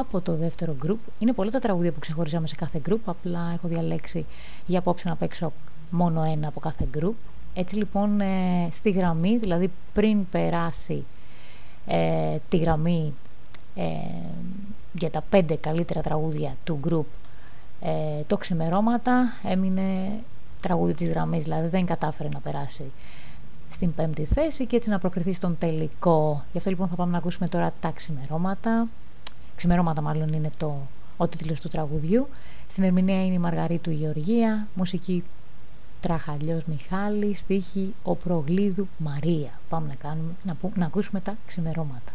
από το δεύτερο group. Είναι πολλά τα τραγούδια που ξεχωρίσαμε σε κάθε group. Απλά έχω διαλέξει για απόψε να παίξω μόνο ένα από κάθε group. Έτσι λοιπόν ε, στη γραμμή δηλαδή πριν περάσει ε, τη γραμμή ε, για τα πέντε καλύτερα τραγούδια του group ε, το ξημερώματα έμεινε τραγούδι της γραμμής δηλαδή δεν κατάφερε να περάσει στην πέμπτη θέση και έτσι να προκριθεί στον τελικό. Γι' αυτό λοιπόν θα πάμε να ακούσουμε τώρα τα ξημερώματα. Ξημερώματα μάλλον είναι το, ο τίτλος του τραγουδιού. Στην ερμηνεία είναι η Μαργαρίτου Γεωργία μουσική Τραχαλιός Μιχάλη στίχη ο Προγλίδου Μαρία πάμε να, κάνουμε, να, που, να ακούσουμε τα ξημερώματα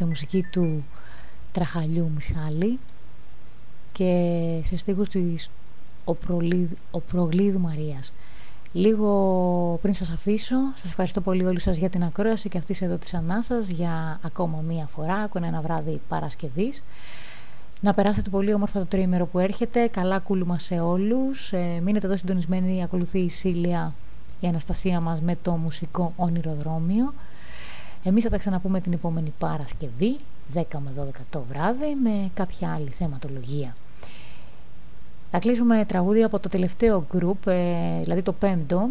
σε μουσική του Τραχαλιού Μιχάλη και σε στίχους της ο, Προλίδ, ο Προγλίδου Μαρίας. Λίγο πριν σας αφήσω, σας ευχαριστώ πολύ όλοι σας για την ακρόαση και αυτή εδώ της ανάσας για ακόμα μία φορά, ακόμα ένα βράδυ Παρασκευής. Να περάσετε πολύ όμορφα το τρίμερο που έρχεται, καλά κούλουμα σε όλους, ε, μείνετε εδώ συντονισμένοι, ακολουθεί η Σίλια, η Αναστασία μας με το μουσικό όνειροδρόμιο. Εμείς θα τα ξαναπούμε την επόμενη Παρασκευή, 10 με 12 το βράδυ, με κάποια άλλη θεματολογία. Θα κλείσουμε τραγούδια από το τελευταίο γκρουπ, ε, δηλαδή το πέμπτο,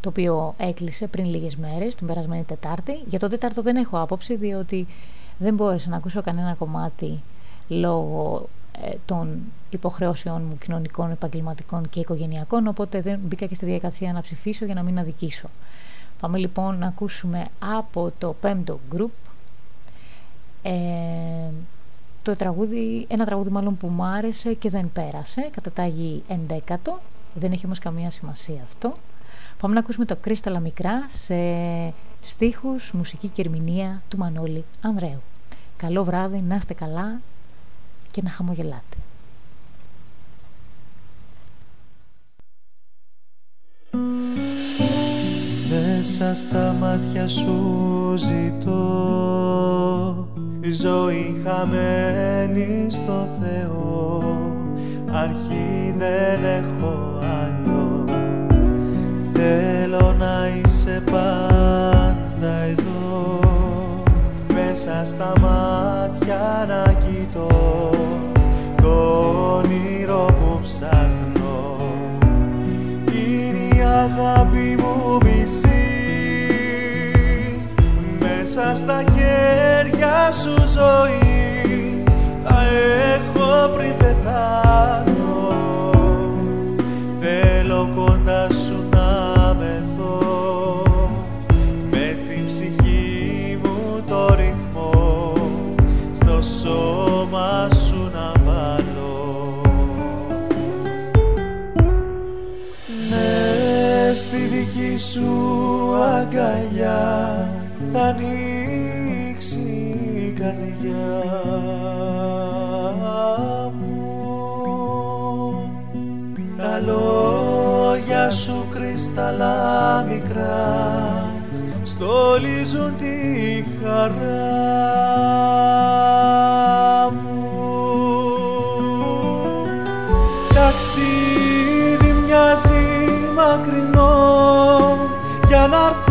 το οποίο έκλεισε πριν λίγες μέρες, την περασμένη Τετάρτη. Για το Τέταρτο δεν έχω άποψη, διότι δεν μπόρεσα να ακούσω κανένα κομμάτι λόγω ε, των υποχρεώσεών μου κοινωνικών, επαγγελματικών και οικογενειακών, οπότε δεν μπήκα και στη διαδικασία να ψηφίσω για να μην αδικήσω. Πάμε λοιπόν να ακούσουμε από το πέμπτο γκρουπ ε, το τραγούδι, ένα τραγούδι μάλλον που μου άρεσε και δεν πέρασε, κατά τάγη 11 δεν έχει όμως καμία σημασία αυτό. Πάμε να ακούσουμε το Κρίσταλα Μικρά σε στίχους, μουσική και ερμηνεία του Μανώλη Ανδρέου. Καλό βράδυ, να είστε καλά και να χαμογελάτε. Μέσα στα μάτια σου ζητώ. Η ζωή χαμένη στο Θεό. Αρχή δεν έχω άλλο. Θέλω να είσαι πάντα εδώ. Μέσα στα μάτια να κοιτώ. Το όνειρο που ψάχνω. είναι η αγάπη μου μισή. Μέσα στα χέρια σου ζωή θα έχω πριν πεθάνω. Θέλω κοντά σου ναι στη δική σου αγκαλιά θα ανοίξει η καρδιά μου. Τα λόγια σου κρυσταλλά μικρά στολίζουν τη χαρά μου. Ταξίδι για